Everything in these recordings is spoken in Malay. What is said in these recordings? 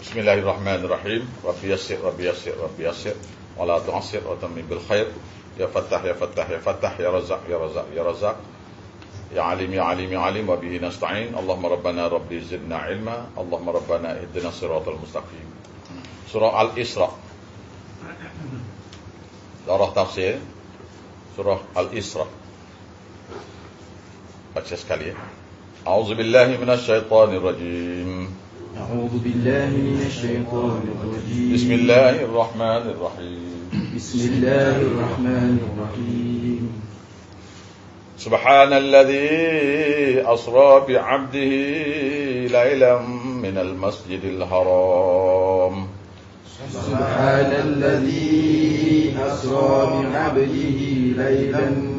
Bismillahirrahmanirrahim. Rabbi yassir, Rabbi yassir, Rabbi yassir. Wa la tu'assir wa tammi bil khair. Ya Fattah, Ya Fattah, Ya Fattah, Ya Razak, Ya Razak, Ya Razak. Ya Alim, Ya Alim, Ya Alim, wa bihi nasta'in. Allahumma Rabbana Rabbi zidna ilma. Allahumma Rabbana ihdina siratal mustaqim. Surah Al-Isra. Darah tafsir. Surah Al-Isra. Baca sekali ya. A'udzu billahi minasyaitonir rajim. أعوذ بالله من الشيطان الرجيم. بسم الله الرحمن الرحيم. بسم الله الرحمن الرحيم. سبحان الذي أسرى بعبده ليلا من المسجد الحرام. سبحان الذي أسرى بعبده ليلا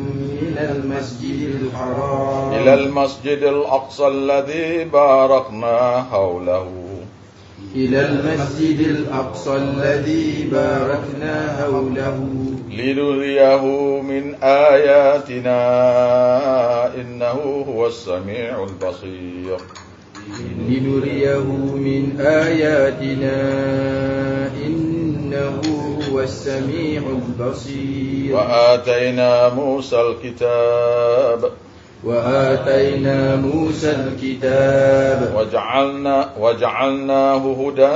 من المسجد الحرام. إلى المسجد الأقصى الذي باركنا حوله. إلى المسجد الأقصى الذي باركنا حوله. لنريه من آياتنا. إنه هو السميع البصير. لنريه من آياتنا. إنه هو السميع البصير. وآتينا موسى الكتاب. وآتينا موسى الكتاب. وجعلنا وجعلناه هدى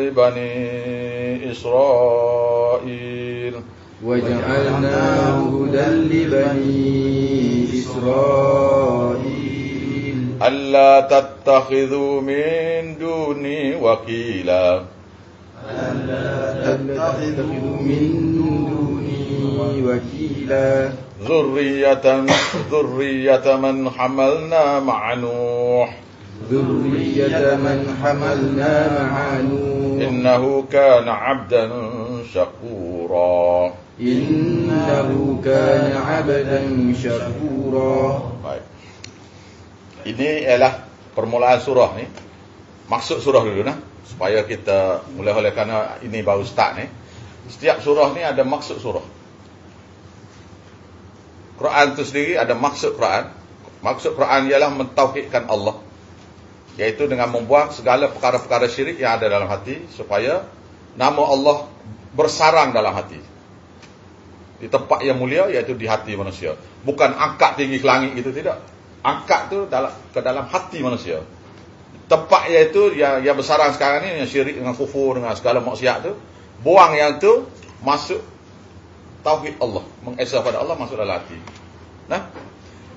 لبني إسرائيل. وجعلناه هدى لبني إسرائيل. ألا تتخذوا من دوني وكيلا. تتخذوا من دوني وكيلا. ذرية ذرية من حملنا مع نوح. ذرية من حملنا مع نوح. إنه كان عبدا شكورا. إنه كان عبدا شكورا. Baik. Ini ialah permulaan surah ni. Maksud surah dulu nah, supaya kita mulai oleh kerana ini baru start ni. Setiap surah ni ada maksud surah. Quran tu sendiri ada maksud Quran. Maksud Quran ialah mentauhidkan Allah. Iaitu dengan membuang segala perkara-perkara syirik yang ada dalam hati supaya nama Allah bersarang dalam hati. Di tempat yang mulia iaitu di hati manusia. Bukan angkat tinggi ke langit gitu tidak. Angkat tu dalam ke dalam hati manusia. Tempat iaitu yang yang bersarang sekarang ni yang syirik dengan kufur dengan segala maksiat tu, buang yang tu masuk tauhid Allah, mengesah pada Allah masuk dalam hati. Nah.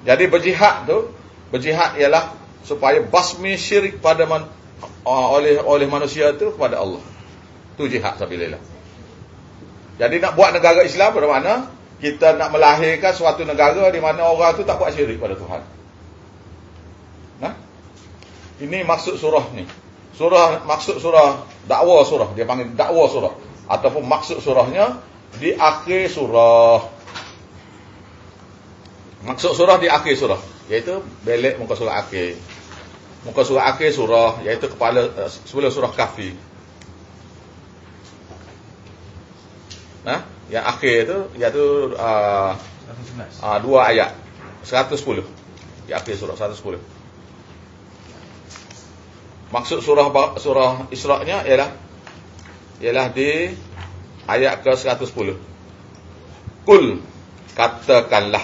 Jadi berjihad tu, berjihad ialah supaya basmi syirik pada man, uh, oleh oleh manusia tu kepada Allah. Tu jihad sabilillah. Jadi nak buat negara Islam bermakna kita nak melahirkan suatu negara di mana orang tu tak buat syirik pada Tuhan. Ini maksud surah ni. Surah maksud surah dakwah surah dia panggil dakwah surah ataupun maksud surahnya di akhir surah. Maksud surah di akhir surah iaitu belik muka surah akhir. Muka surah akhir surah iaitu kepala uh, sebelum surah Kahfi. Nah, yang akhir tu iaitu uh, uh, dua ayat 110. Di akhir surah 110. Maksud surah surah Isra-nya ialah ialah di ayat ke-110. Kul katakanlah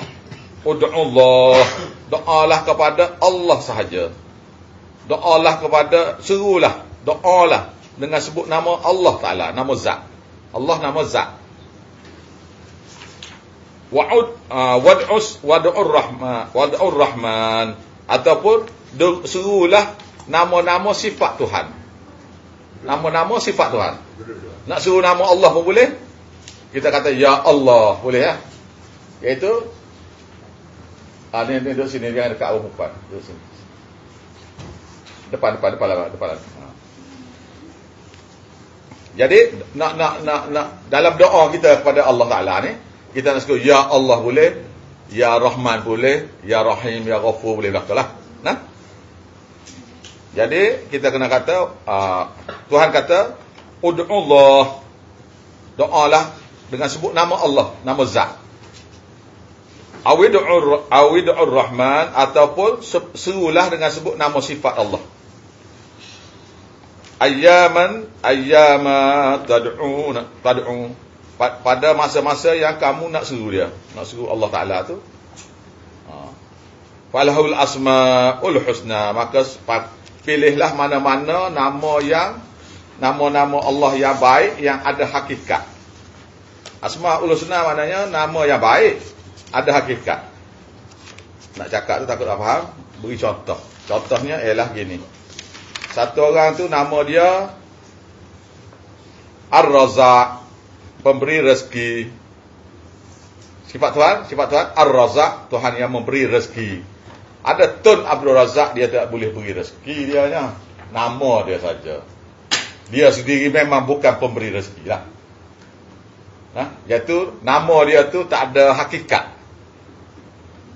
ud'ullah doalah kepada Allah sahaja. Doalah kepada serulah, doalah dengan sebut nama Allah Taala, nama Zat. Allah nama Zat. Wa'ud uh, wad'us wad'ur rahman wad'ur rahman ataupun serulah nama-nama sifat Tuhan. Nama-nama sifat Tuhan. Nak suruh nama Allah pun boleh. Kita kata ya Allah, boleh ya? Iaitu ah ni ni duduk sini jangan dekat awak depan. Duduk sini. Depan depan depan depan. Ha. Jadi nak nak nak nak dalam doa kita kepada Allah Taala ni, kita nak sebut ya Allah boleh, ya Rahman boleh, ya Rahim, ya Ghafur boleh lah. Nah. Jadi kita kena kata uh, Tuhan kata ud'ullah doalah dengan sebut nama Allah, nama Zat. Awidur awidur Rahman ataupun serulah dengan sebut nama sifat Allah. ayyaman ayyama tad'un tad'u Pa- pada masa-masa yang kamu nak seru dia nak seru Allah Taala tu ha. falahul asmaul husna maka pilihlah mana-mana nama yang nama-nama Allah yang baik yang ada hakikat. Asmaul husna maknanya nama yang baik ada hakikat. Nak cakap tu takut tak faham? Beri contoh. Contohnya ialah gini. Satu orang tu nama dia Ar-Razak pemberi rezeki. Sifat Tuhan, sifat Tuhan? Ar-Razak, Tuhan yang memberi rezeki. Ada Tun Abdul Razak dia tak boleh beri rezeki dia nya. Nama dia saja. Dia sendiri memang bukan pemberi rezeki lah. Nah, iaitu nama dia tu tak ada hakikat.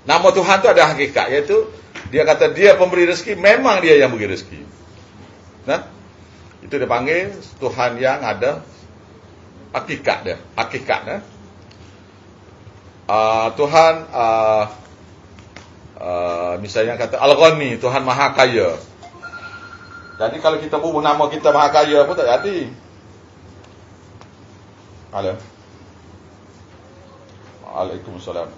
Nama Tuhan tu ada hakikat iaitu dia kata dia pemberi rezeki memang dia yang beri rezeki. Nah, itu dia panggil Tuhan yang ada hakikat dia, hakikat ya. Uh, Tuhan uh, uh, misalnya kata Al-Ghani, Tuhan Maha Kaya. Jadi kalau kita bubuh nama kita Maha Kaya pun tak jadi. Halo. Waalaikumsalam.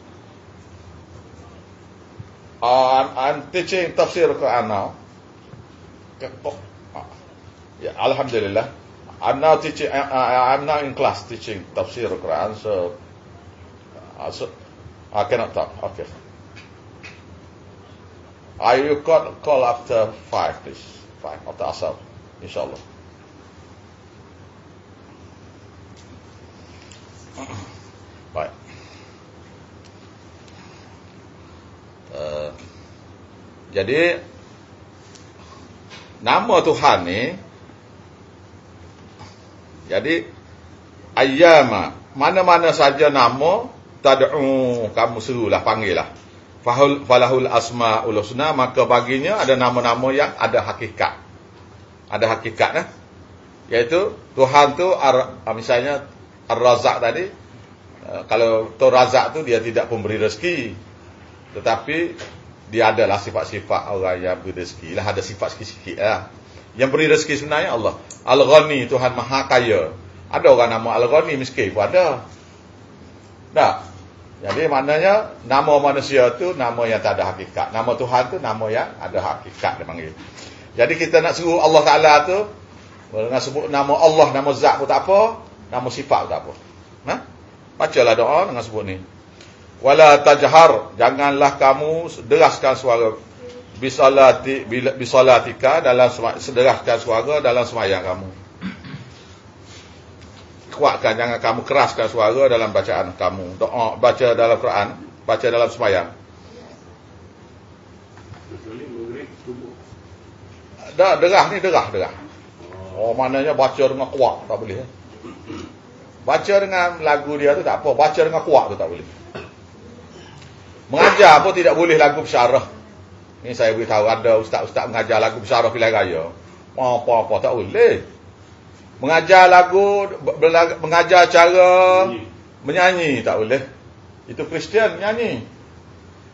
Uh, I'm, I'm teaching tafsir Quran now. Ya, Alhamdulillah. I'm now teaching. I, I'm now in class teaching tafsir Quran. So, uh, so I cannot talk. Okay. I will call, call after five, please. Five after asar, inshallah. Baik. Uh, jadi nama Tuhan ni jadi ayyama mana-mana saja nama tad'u kamu serulah panggillah fahul falahul asmaul husna maka baginya ada nama-nama yang ada hakikat. Ada hakikat eh? iaitu Tuhan tu ar, misalnya ar-razak tadi uh, kalau tu razak tu dia tidak pemberi rezeki tetapi dia adalah sifat-sifat orang yang beri rezeki lah. Ada sifat sikit-sikit lah yang beri rezeki sebenarnya Allah. Al-Ghani Tuhan Maha Kaya. Ada orang nama Al-Ghani miskin pun ada. Tak jadi maknanya nama manusia tu nama yang tak ada hakikat. Nama Tuhan tu nama yang ada hakikat dia panggil. Jadi kita nak suruh Allah Ta'ala tu dengan sebut nama Allah nama zat pun tak apa nama sifat pun tak apa. Ha? bacalah doa dengan sebut ni. Wala tajhar janganlah kamu deraskan suara. Bisalati bisalatika dalam sederahkan suara dalam sembahyang kamu kuatkan jangan kamu keraskan suara dalam bacaan kamu doa baca dalam Quran baca dalam sembahyang dah derah ni derah derah oh maknanya baca dengan kuat tak boleh eh? baca dengan lagu dia tu tak apa baca dengan kuat tu tak boleh Mengajar pun tidak boleh lagu bersyarah. Ini saya beritahu ada ustaz-ustaz mengajar lagu bersyarah pilihan raya. Apa-apa tak boleh. Mengajar lagu, mengajar cara menyanyi tak boleh. Itu Kristian nyanyi.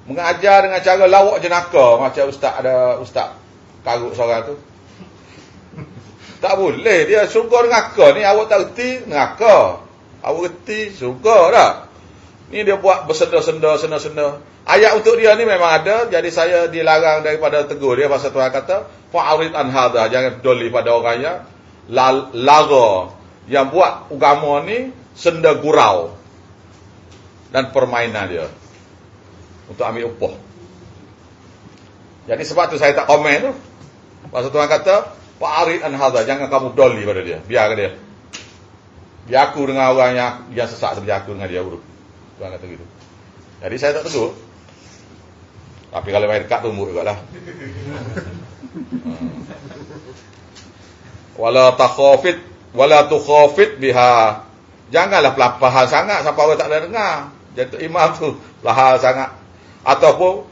Mengajar dengan cara lawak jenaka macam ustaz ada ustaz karut seorang tu. Tak boleh dia suka neraka ni awak tak reti neraka. Awak reti suka tak? Ni dia buat bersenda-senda, senda-senda. Ayat untuk dia ni memang ada. Jadi saya dilarang daripada tegur dia. Pasal Tuhan kata, Fa'arid an. Jangan peduli pada orang lara. Yang buat agama ni, senda gurau. Dan permainan dia. Untuk ambil upah. Jadi sebab tu saya tak komen tu. Pasal Tuhan kata, Fa'arid an hadha. Jangan kamu peduli pada dia. Biar dia. Biar aku dengan orang yang, yang sesak seperti aku dengan dia urut. Tuhan kata gitu. Jadi saya tak tegur. Tapi kalau main dekat tumbuk juga lah. Hmm. Wala takhafit wala tukhafit biha. Janganlah pelapahan sangat sampai orang tak ada dengar. Jadi imam tu lahal sangat. Ataupun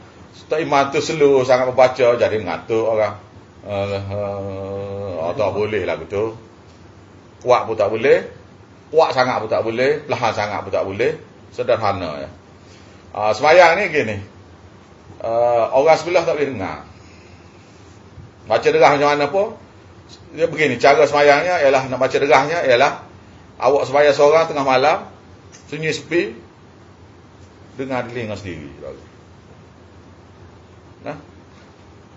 tak imam tu slow sangat membaca jadi mengatuk orang. Uh, uh, tak boleh lah betul. Kuat pun tak boleh. Kuat sangat pun tak boleh. Perlahan sangat pun tak boleh. Sederhana ya. Uh, semayang ni gini. Uh, orang sebelah tak boleh dengar. Baca derah macam mana pun. Dia begini, cara semayangnya ialah nak baca derahnya ialah awak sembahyang seorang tengah malam, sunyi sepi, dengar telinga sendiri. Nah.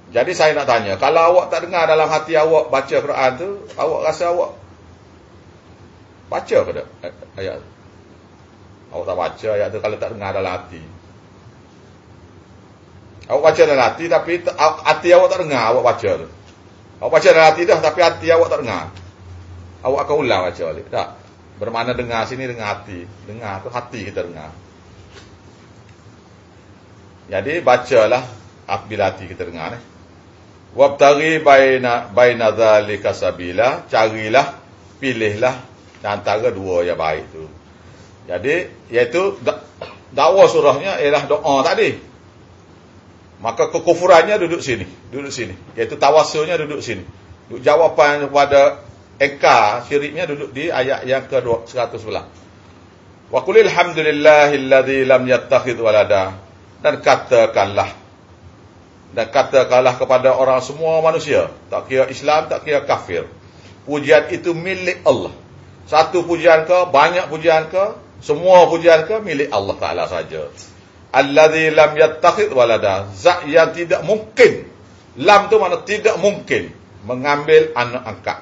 Jadi saya nak tanya, kalau awak tak dengar dalam hati awak baca Quran tu, awak rasa awak baca ke tak ayat? Awak tak baca ayat tu kalau tak dengar dalam hati. Awak baca dalam hati tapi hati awak tak dengar awak baca tu. Awak baca dalam hati dah tapi hati awak tak dengar. Awak akan ulang baca balik. Tak. Bermakna dengar sini dengar hati. Dengar tu hati kita dengar. Jadi bacalah apabila hati kita dengar ni. Wabtaghi baina baina dzalika sabila, carilah, pilihlah antara dua yang baik tu. Jadi iaitu dakwa surahnya ialah doa tadi. Maka kekufurannya duduk sini, duduk sini. Iaitu tawasulnya duduk sini. Jawapan kepada engkar syiriknya duduk di ayat yang ke-111. Wa qulil hamdulillahilladzi lam yattakhidh walada. Dan katakanlah dan katakanlah kepada orang semua manusia, tak kira Islam, tak kira kafir. Pujian itu milik Allah. Satu pujian ke, banyak pujian ke, semua pujian ke milik Allah Taala saja allazi lam yattakhid walada. Zat yang tidak mungkin. Lam tu mana tidak mungkin mengambil anak angkat.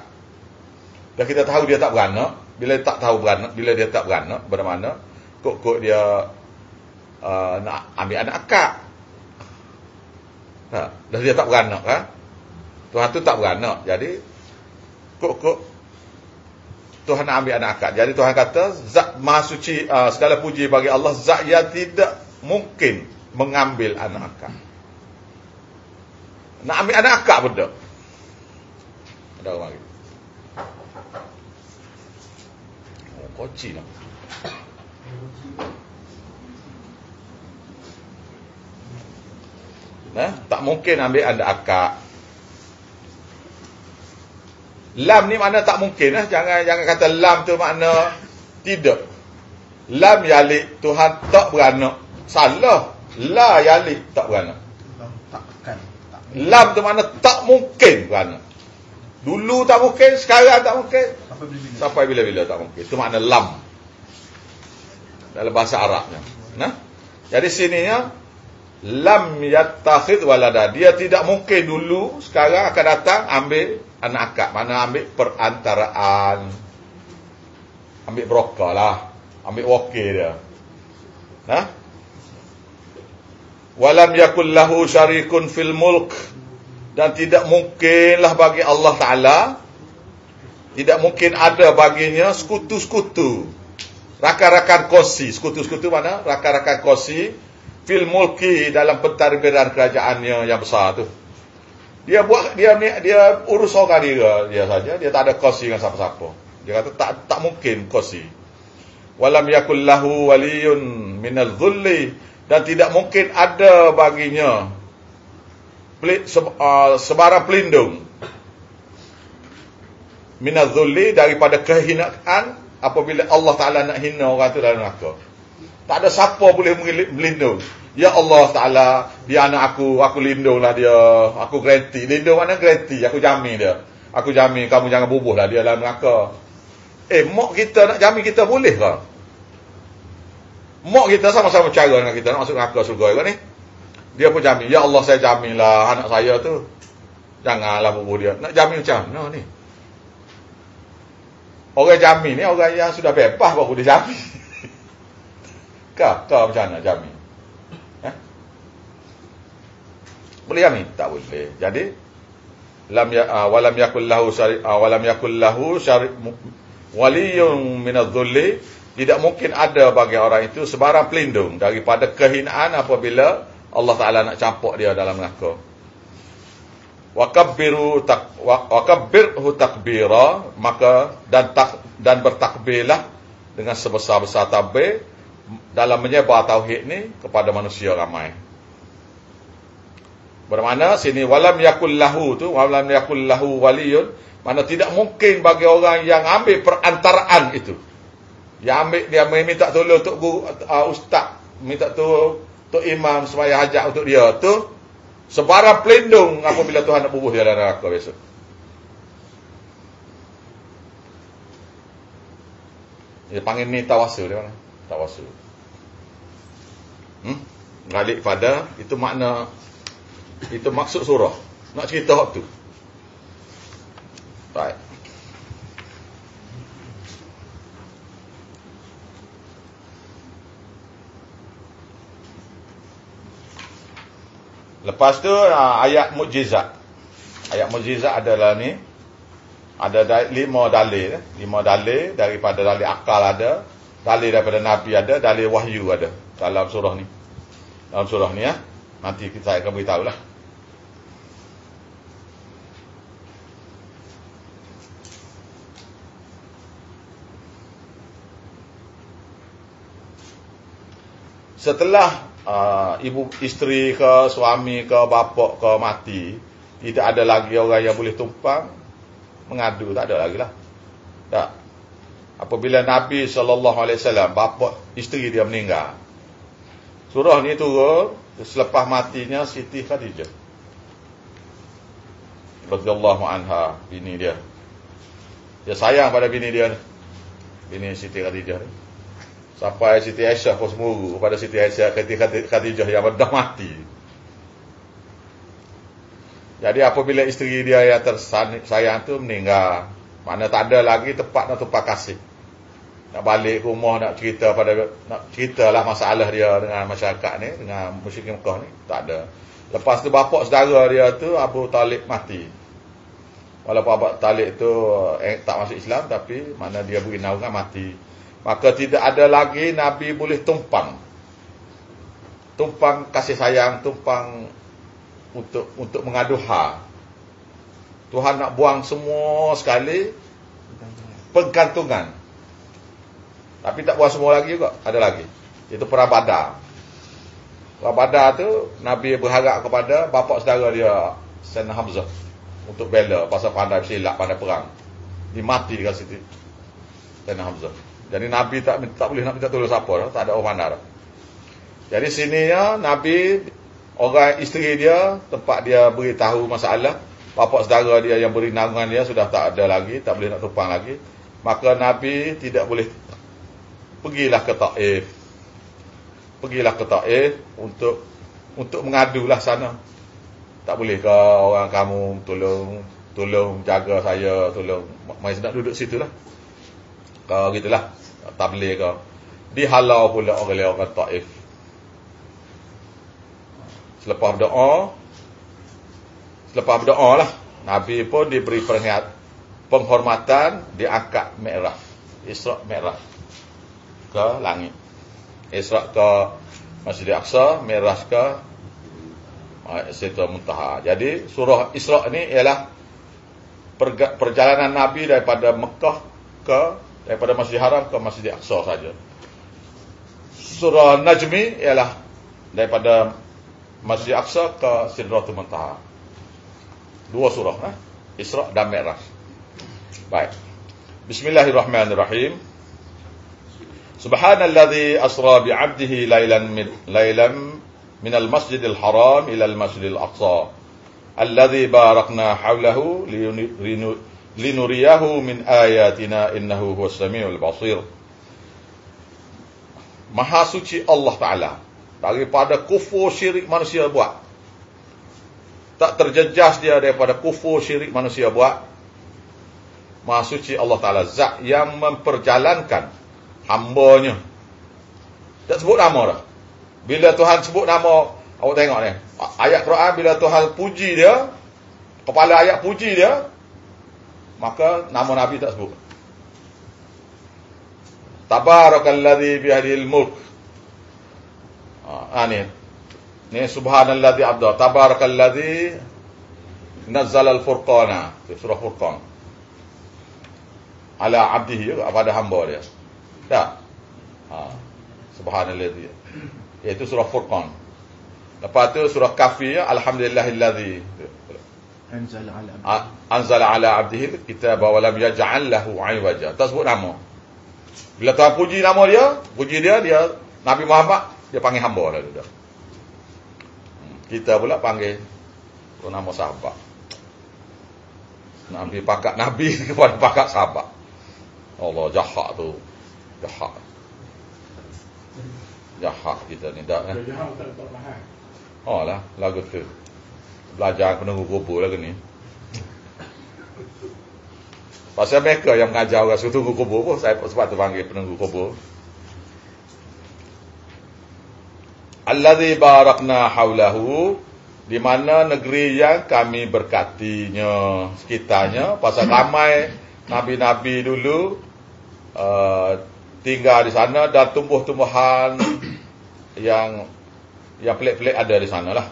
Dah kita tahu dia tak beranak bila tak tahu beranak bila dia tak beranak bermakna kok-kok dia uh, nak ambil anak angkat. Ha dah dia tak beranak kan Tuhan tu tak beranak jadi kok-kok Tuhan nak ambil anak akad. Jadi Tuhan kata, zat maha suci, uh, segala puji bagi Allah, zat yang tidak mungkin mengambil anak akak. Nak ambil anak akak pun tak. Ada orang lagi. Oh, koci lah. Nah, tak mungkin ambil anak akak. Lam ni makna tak mungkin lah. Jangan jangan kata lam tu makna tidak. Lam yalik Tuhan tak beranak. Salah. La yalik tak beranak. Takkan. Lam tu mana tak mungkin beranak. Dulu tak mungkin, sekarang tak mungkin. Sampai bila-bila tak mungkin. Itu makna lam. Dalam bahasa Arabnya. Nah. Jadi sininya lam yattakhid walada. Dia tidak mungkin dulu, sekarang akan datang ambil anak akak. Mana ambil perantaraan. Ambil broker lah. Ambil wakil dia. Nah walam yakul lahu syarikun fil mulk. Dan tidak mungkinlah bagi Allah taala. Tidak mungkin ada baginya sekutu-sekutu. Rakan-rakan kosi. Sekutu-sekutu mana? Rakan-rakan kosi fil mulki dalam pentadbiran kerajaannya yang besar tu. Dia buat dia dia urus orang dia dia saja. Dia tak ada kosi dengan siapa-siapa. Dia kata tak tak mungkin kosi. Walam yakul lahu waliyun minal dhulli dan tidak mungkin ada baginya uh, sebarang pelindung minadzulli daripada kehinaan apabila Allah Taala nak hina orang tu dalam neraka. Tak ada siapa boleh melindung. Ya Allah Taala, dia anak aku, aku lindunglah dia. Aku garanti. Lindung mana garanti? Aku jamin dia. Aku jamin kamu jangan bubuhlah dia dalam neraka. Eh, mak kita nak jamin kita boleh ke? Mak kita sama-sama cara dengan kita nak masuk neraka surga kan ni. Dia pun jamin, ya Allah saya jaminlah anak saya tu. Janganlah bubuh dia. Nak jamin macam mana ni? Orang jamin ni orang yang sudah bebas baru dia jamin. Kau macam mana jamin? Eh? Boleh jamin? Tak boleh. Jadi lam ya uh, walam yakul lahu syari uh, walam yakul lahu syari waliyun min adh-dhulli tidak mungkin ada bagi orang itu sebarang pelindung daripada kehinaan apabila Allah Taala nak campur dia dalam neraka. Wa kabbiru tak wa kabbirhu takbira maka dan tak dan bertakbirlah dengan sebesar-besar takbir dalam menyebar tauhid ni kepada manusia ramai. Bermakna sini walam yakul lahu tu walam yakul lahu waliyun mana tidak mungkin bagi orang yang ambil perantaraan itu dia ambil dia minta tolong tok guru uh, ustaz. Minta tolong tok imam supaya hajat untuk dia. Tu sebara pelindung apabila Tuhan nak bubuh dia dalam neraka besok. Dia panggil ni tawasu dia mana? Tawasu hmm? Galik pada itu makna itu maksud surah. Nak cerita hak tu baik. Lepas tu ah, ayat mukjizat. Ayat mukjizat adalah ni ada lima dalil, eh. lima dalil daripada dalil akal ada, dalil daripada nabi ada, dalil wahyu ada dalam surah ni. Dalam surah ni ya. Nanti kita akan beritahu lah. Setelah uh, ibu isteri ke suami ke bapa ke mati, tidak ada lagi orang yang boleh tumpang mengadu, tak ada lagi lah. Tak. Apabila Nabi SAW, bapa isteri dia meninggal. Surah ni turun selepas matinya Siti Khadijah. Radhiyallahu anha, bini dia. Dia sayang pada bini dia Bini Siti Khadijah ni. Sampai Siti Aisyah pun semuru kepada Siti Aisyah ketika Khadijah yang dah mati. Jadi apabila isteri dia yang tersayang tu meninggal, mana tak ada lagi tempat nak tumpah kasih. Nak balik rumah nak cerita pada nak ceritalah masalah dia dengan masyarakat ni, dengan musyrik Mekah ni, tak ada. Lepas tu bapak saudara dia tu Abu Talib mati. Walaupun Abu Talib tu eh, tak masuk Islam tapi mana dia beri naungan mati. Maka tidak ada lagi Nabi boleh tumpang. Tumpang kasih sayang, tumpang untuk untuk mengadu ha. Tuhan nak buang semua sekali penggantungan. Tapi tak buang semua lagi juga, ada lagi. Itu. Perang Badar tu Nabi berharap kepada bapa saudara dia Sayyidina Hamzah untuk bela pasal pandai silap pandai perang. Dia mati dekat situ. Sayyidina Hamzah. Jadi Nabi tak tak boleh nak minta tolong siapa dah, tak ada orang mana dah. Jadi sini ya Nabi orang isteri dia tempat dia beritahu masalah, bapa saudara dia yang beri naungan dia sudah tak ada lagi, tak boleh nak tumpang lagi. Maka Nabi tidak boleh pergilah ke Taif. Pergilah ke Taif untuk untuk mengadulah sana. Tak boleh ke orang kamu tolong tolong jaga saya, tolong mai nak duduk situlah. Kau gitulah. Tabligh ke. Dihalau pula oleh orang Taif. Selepas berdoa selepas berdoa lah Nabi pun diberi peringat penghormatan diangkat Mi'raj. Isra' Mi'raj ke langit. Isra' ke Masjid Aqsa, Mi'raj ke Sidratul Muntaha. Jadi surah Isra' ni ialah perjalanan Nabi daripada Mekah ke daripada Masjid Haram ke Masjid Aqsa saja. Surah Najmi ialah daripada Masjid Aqsa ke Sidratul Muntaha. Dua surah, eh? Isra dan Mi'raj. Baik. Bismillahirrahmanirrahim. Subhanalladzi asra bi 'abdihi lailan min lailan min al-Masjidil Haram ila al-Masjidil Aqsa. Alladzi barakna hawlahu linuriyahu min ayatina innahu huwas samiul basir. Maha suci Allah Taala. Daripada kufur syirik manusia buat. Tak terjejas dia daripada kufur syirik manusia buat. Maha suci Allah Taala zat yang memperjalankan hambanya. Tak sebut nama dah bila Tuhan sebut nama awak tengok ni. Ayat Quran bila Tuhan puji dia kepala ayat puji dia maka nama Nabi tak sebut. Tabarakalladzi bihadil mulk. Ah ni. Ni subhanalladzi abda. Tabarakalladzi nazzala al-furqana. Surah Furqan. Ala abdihi kepada hamba dia. Tak. Ha. Subhanalladzi. Iaitu surah Furqan. Lepas tu surah Kafi alhamdulillahilladzi Anzal ala A- anzala ala abdihi kitab wa lam yaj'al lahu 'iwaja. Tak sebut nama. Bila Tuhan puji nama dia, puji dia dia Nabi Muhammad dia panggil hamba dah dah. Hmm, Kita pula panggil tu nama sahabat. Nabi pakat Nabi kepada pakat sahabat. Allah jahat tu. Jahat. Jahat kita ni tak eh. Oh lah, lagu tu. Belajar penunggu kubur lagu ni. Pasal mereka yang mengajar orang suruh tunggu kubur pun, saya sebab tu panggil penunggu kubur. Alladhi barakna haulahu di mana negeri yang kami berkatinya sekitarnya pasal ramai nabi-nabi dulu uh, tinggal di sana dan tumbuh-tumbuhan yang yang pelik-pelik ada di sana lah.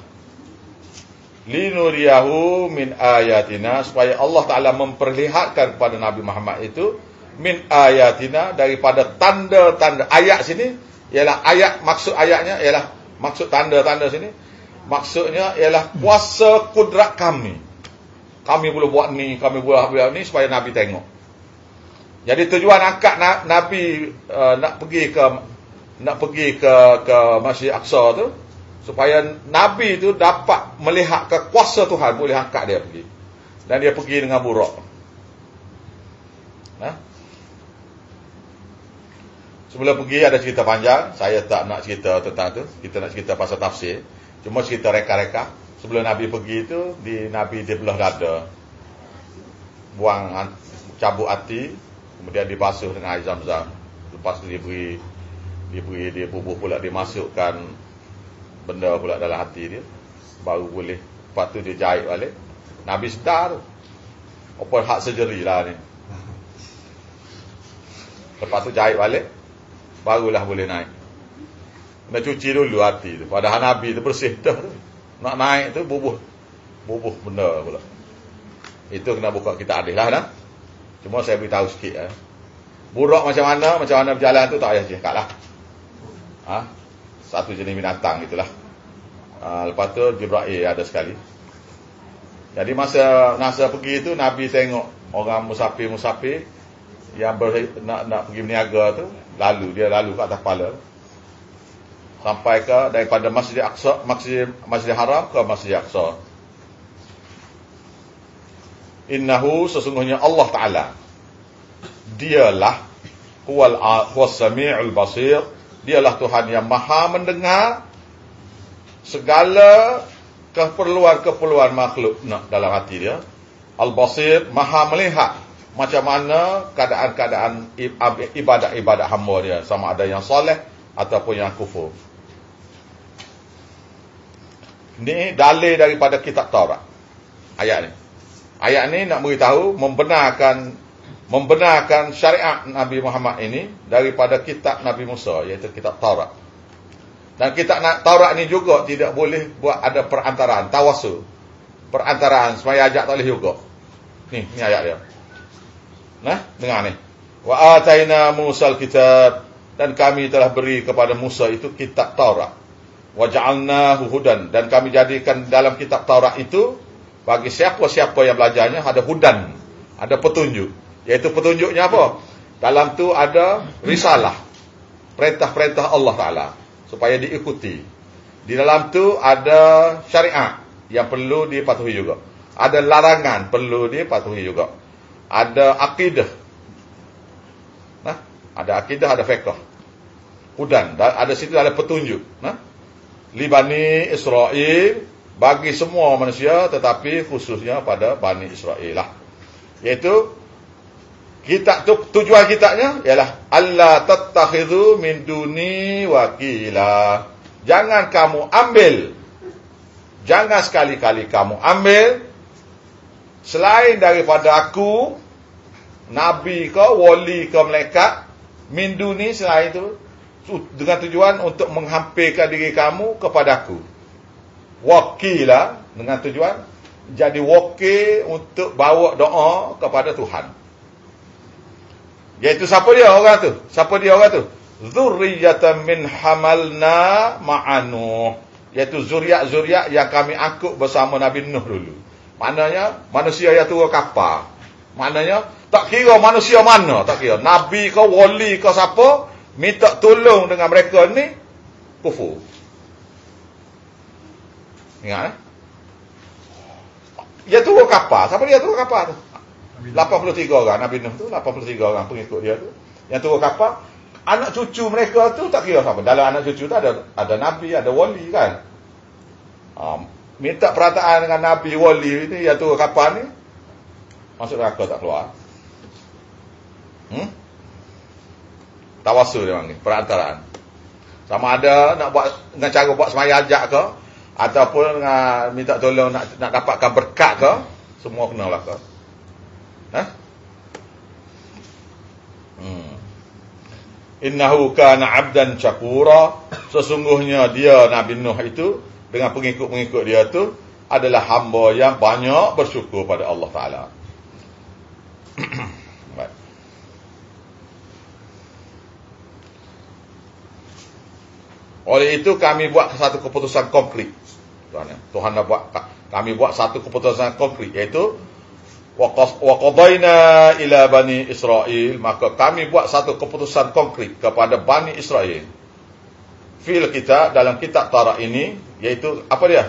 Linuriyahu min ayatina supaya Allah Taala memperlihatkan kepada Nabi Muhammad itu min ayatina daripada tanda-tanda ayat sini ialah ayat maksud ayatnya ialah maksud tanda-tanda sini Maksudnya ialah kuasa kudrat kami. Kami boleh buat ni, kami boleh buat ni supaya Nabi tengok. Jadi tujuan angkat Nabi uh, nak pergi ke nak pergi ke ke Masjid Aqsa tu supaya Nabi tu dapat melihat kekuasa Tuhan boleh angkat dia pergi. Dan dia pergi dengan buruk. Ha? Sebelum pergi ada cerita panjang, saya tak nak cerita tentang tu. Kita nak cerita pasal tafsir. Cuma cerita reka-reka. Sebelum Nabi pergi itu, di Nabi dia belah dada. Buang, cabut hati. Kemudian dibasuh dengan air zam-zam. Lepas tu dia beri, dia bubuh pula, dia masukkan benda pula dalam hati dia. Baru boleh. Lepas tu dia jahit balik. Nabi sedar. Apa hak sejeri lah ni. Lepas tu jahit balik. Barulah boleh naik. Nak cuci dulu hati tu. Padahal Nabi tu bersih dah tu. Nak naik tu bubuh. Bubuh benda pula. Itu kena buka kita adil lah dah. Cuma saya beritahu sikit eh. Buruk macam mana, macam mana berjalan tu tak payah cakap lah. Ha? Satu jenis binatang gitulah. Ha, lepas tu Jibra'il ada sekali. Jadi masa masa pergi tu Nabi tengok orang musafir-musafir yang ber, nak nak pergi berniaga tu lalu dia lalu ke atas kepala sampai ke daripada Masjid Aqsa Masjid Masjid Haram ke Masjid Aqsa innahu sesungguhnya Allah taala dialah huwal huwas samiul basir dialah Tuhan yang maha mendengar segala keperluan-keperluan makhluk dalam hati dia al-basir maha melihat macam mana keadaan-keadaan ibadat-ibadat hamba dia sama ada yang soleh ataupun yang kufur Ni dalil daripada kitab Taurat. Ayat ni. Ayat ni nak beritahu membenarkan membenarkan syariat Nabi Muhammad ini daripada kitab Nabi Musa iaitu kitab Taurat. Dan kitab Taurat ni juga tidak boleh buat ada perantaraan, tawasul. Perantaraan supaya ajak tak boleh juga. Ni, ni ayat dia. Nah, dengar ni. Wa ataina Musa al-kitab dan kami telah beri kepada Musa itu kitab Taurat waja'alnahu hudan dan kami jadikan dalam kitab Taurat itu bagi siapa-siapa yang belajarnya ada hudan, ada petunjuk. Yaitu petunjuknya apa? Dalam tu ada risalah. Perintah-perintah Allah Taala supaya diikuti. Di dalam tu ada syariat yang perlu dipatuhi juga. Ada larangan perlu dipatuhi juga. Ada akidah. Nah, ada akidah, ada fiqh. Hudan, ada situ ada petunjuk, nah li Bani Israel bagi semua manusia tetapi khususnya pada Bani Israel lah. Iaitu kita tu, tujuan kitanya ialah Allah tattakhidhu min duni wakila. Jangan kamu ambil jangan sekali-kali kamu ambil selain daripada aku nabi ke wali ke malaikat min duni selain itu dengan tujuan untuk menghampirkan diri kamu kepadaku. Wakilah dengan tujuan jadi wakil untuk bawa doa kepada Tuhan. Iaitu siapa dia orang tu? Siapa dia orang tu? Zurriyatan min hamalna ma'anu. Iaitu zuriat-zuriat yang kami angkut bersama Nabi Nuh dulu. Maknanya manusia yang turun kapal. Maknanya tak kira manusia mana, tak kira. Nabi ke wali ke siapa, minta tolong dengan mereka ni kufur. Ingat eh? Dia turun kapal. Siapa dia turun kapal tu? 83 orang Nabi Nuh tu, 83 orang pengikut dia tu. Yang turun kapal anak cucu mereka tu tak kira apa. Dalam anak cucu tu ada ada nabi, ada wali kan. Ha, minta perataan dengan nabi wali ni ya tu kapan ni? Masuk neraka tak keluar. Hmm? Tawasul dia panggil, perantaraan. Sama ada nak buat dengan cara buat semaya ajak ke ataupun dengan minta tolong nak nak dapatkan berkat ke, semua kena belaka. Ha? Hmm. Innahu kana 'abdan syakura. Sesungguhnya dia Nabi Nuh itu dengan pengikut-pengikut dia tu adalah hamba yang banyak bersyukur pada Allah Taala. Oleh itu kami buat satu keputusan konkret. Tuhan. Tuhan dah buat kami buat satu keputusan konkret iaitu wa qadaina ila bani Israel maka kami buat satu keputusan konkret kepada bani Israel. Fil kita dalam kitab Tara ini iaitu apa dia?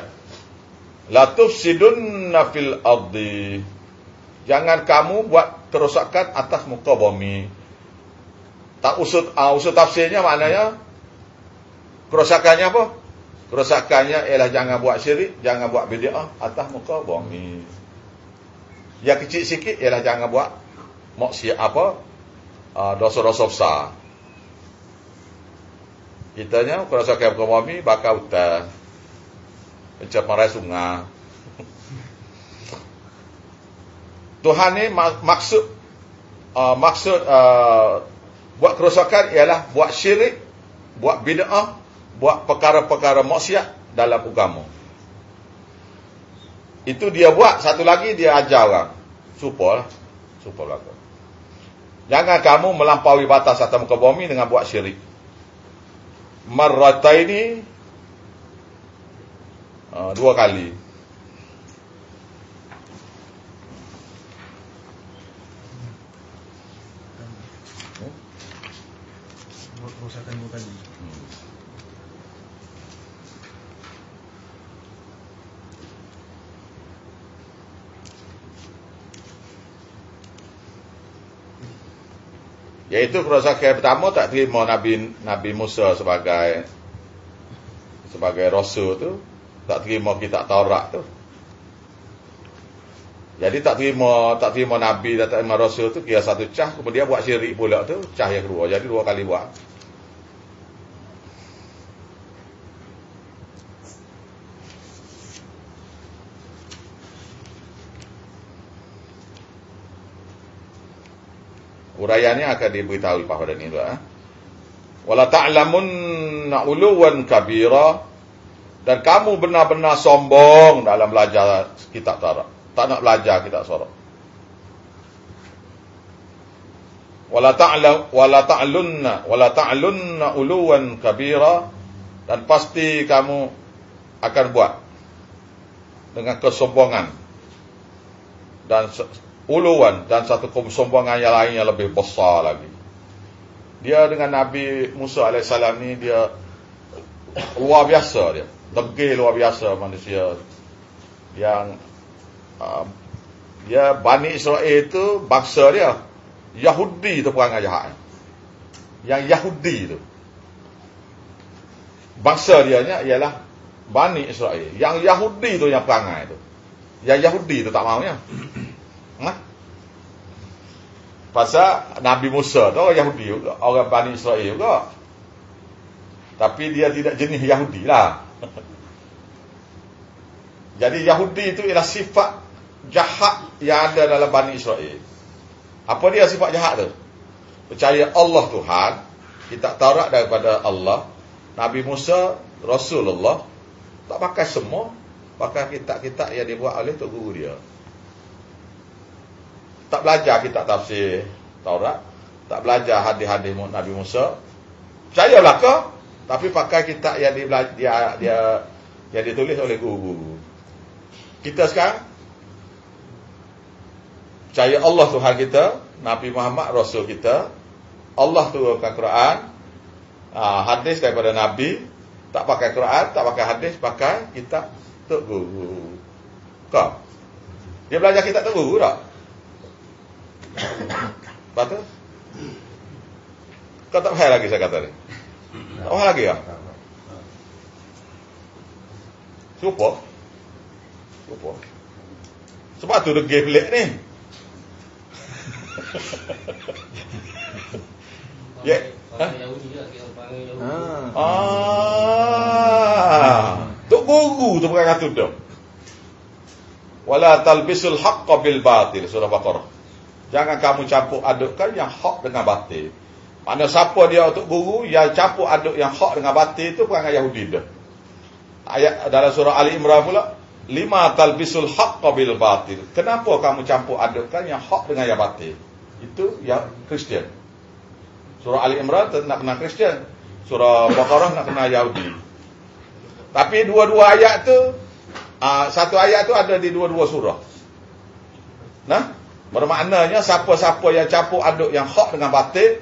La tufsidunna fil ardi. Jangan kamu buat kerosakan atas muka bumi. Tak usut uh, usut tafsirnya maknanya Kerosakannya apa? Kerosakannya ialah jangan buat syirik, jangan buat bid'ah atas muka bumi. Yang kecil sikit ialah jangan buat maksiat apa? Uh, dosa-dosa besar. Kitanya kerosakan muka bumi bakal hutan. Pencemaran sungai. Tuhan ni maksud uh, maksud uh, buat kerosakan ialah buat syirik, buat bid'ah buat perkara-perkara maksiat dalam agama. Itu dia buat, satu lagi dia ajar orang. Supaya, supaya belaka. Jangan kamu melampaui batas atas muka bumi dengan buat syirik. Marrataini uh, dua kali. Buat dua kali. Iaitu kerosakan pertama tak terima Nabi Nabi Musa sebagai sebagai rasul tu, tak terima kitab Taurat tu. Jadi tak terima tak terima Nabi dan tak terima rasul tu kira satu cah kemudian buat syirik pula tu, cah yang kedua. Jadi dua kali buat. Uraiannya akan diberitahu pada ini dua. Eh? Wala ta'lamun uluwan kabira dan kamu benar-benar sombong dalam belajar kitab Taurat. Tak nak belajar kitab Taurat. Wala ta'lam wala ta'lunna wala ta'lunna uluwan kabira dan pasti kamu akan buat dengan kesombongan dan uluan dan satu kesombongan yang lain yang lebih besar lagi. Dia dengan Nabi Musa AS ni dia luar biasa dia. Degil luar biasa manusia yang uh, dia Bani Israel itu bangsa dia. Yahudi itu perangai jahat. Yang Yahudi itu. Bangsa dia ialah Bani Israel. Yang Yahudi itu yang perangai itu. Yang Yahudi itu tak maunya. Pasal Nabi Musa tu orang Yahudi juga, orang Bani Israel juga. Tapi dia tidak jenis Yahudi lah. Jadi Yahudi itu ialah sifat jahat yang ada dalam Bani Israel. Apa dia sifat jahat tu? Percaya Allah Tuhan, kita tarak daripada Allah, Nabi Musa, Rasulullah, tak pakai semua, pakai kitab-kitab yang dibuat oleh Tok Guru dia tak belajar kitab tafsir Taurat, tak belajar hadis-hadis Nabi Musa. Percayalah ke? Tapi pakai kitab yang dia dia dia yang ditulis oleh guru-guru. Kita sekarang percaya Allah Tuhan kita, Nabi Muhammad Rasul kita, Allah turunkan Quran, ah, hadis daripada Nabi, tak pakai Quran, tak pakai hadis, pakai kitab Tok Guru. Kau? Dia belajar kitab Tok Guru tak? Lepas tu Kau tak faham lagi saya kata ni? Tak faham lagi ya? Supa? Supa. Sebab tu degil pelik ni. Ya. Ha? Ah. Tok guru tu bukan kata tu. Wala talbisul haqqa bil batil surah Baqarah. Jangan kamu campur adukkan yang hak dengan batil. Mana siapa dia untuk guru yang campur aduk yang hak dengan batil itu bukan Yahudi dah. Ayat dalam surah Ali Imran pula, lima talbisul haqqa bil batil. Kenapa kamu campur adukkan yang hak dengan yang batil? Itu yang Kristian. Surah Ali Imran nak kena Kristian. Surah Baqarah nak kena Yahudi. Tapi dua-dua ayat tu uh, satu ayat tu ada di dua-dua surah. Nah, bermaknanya siapa-siapa yang campur aduk yang hak dengan batil,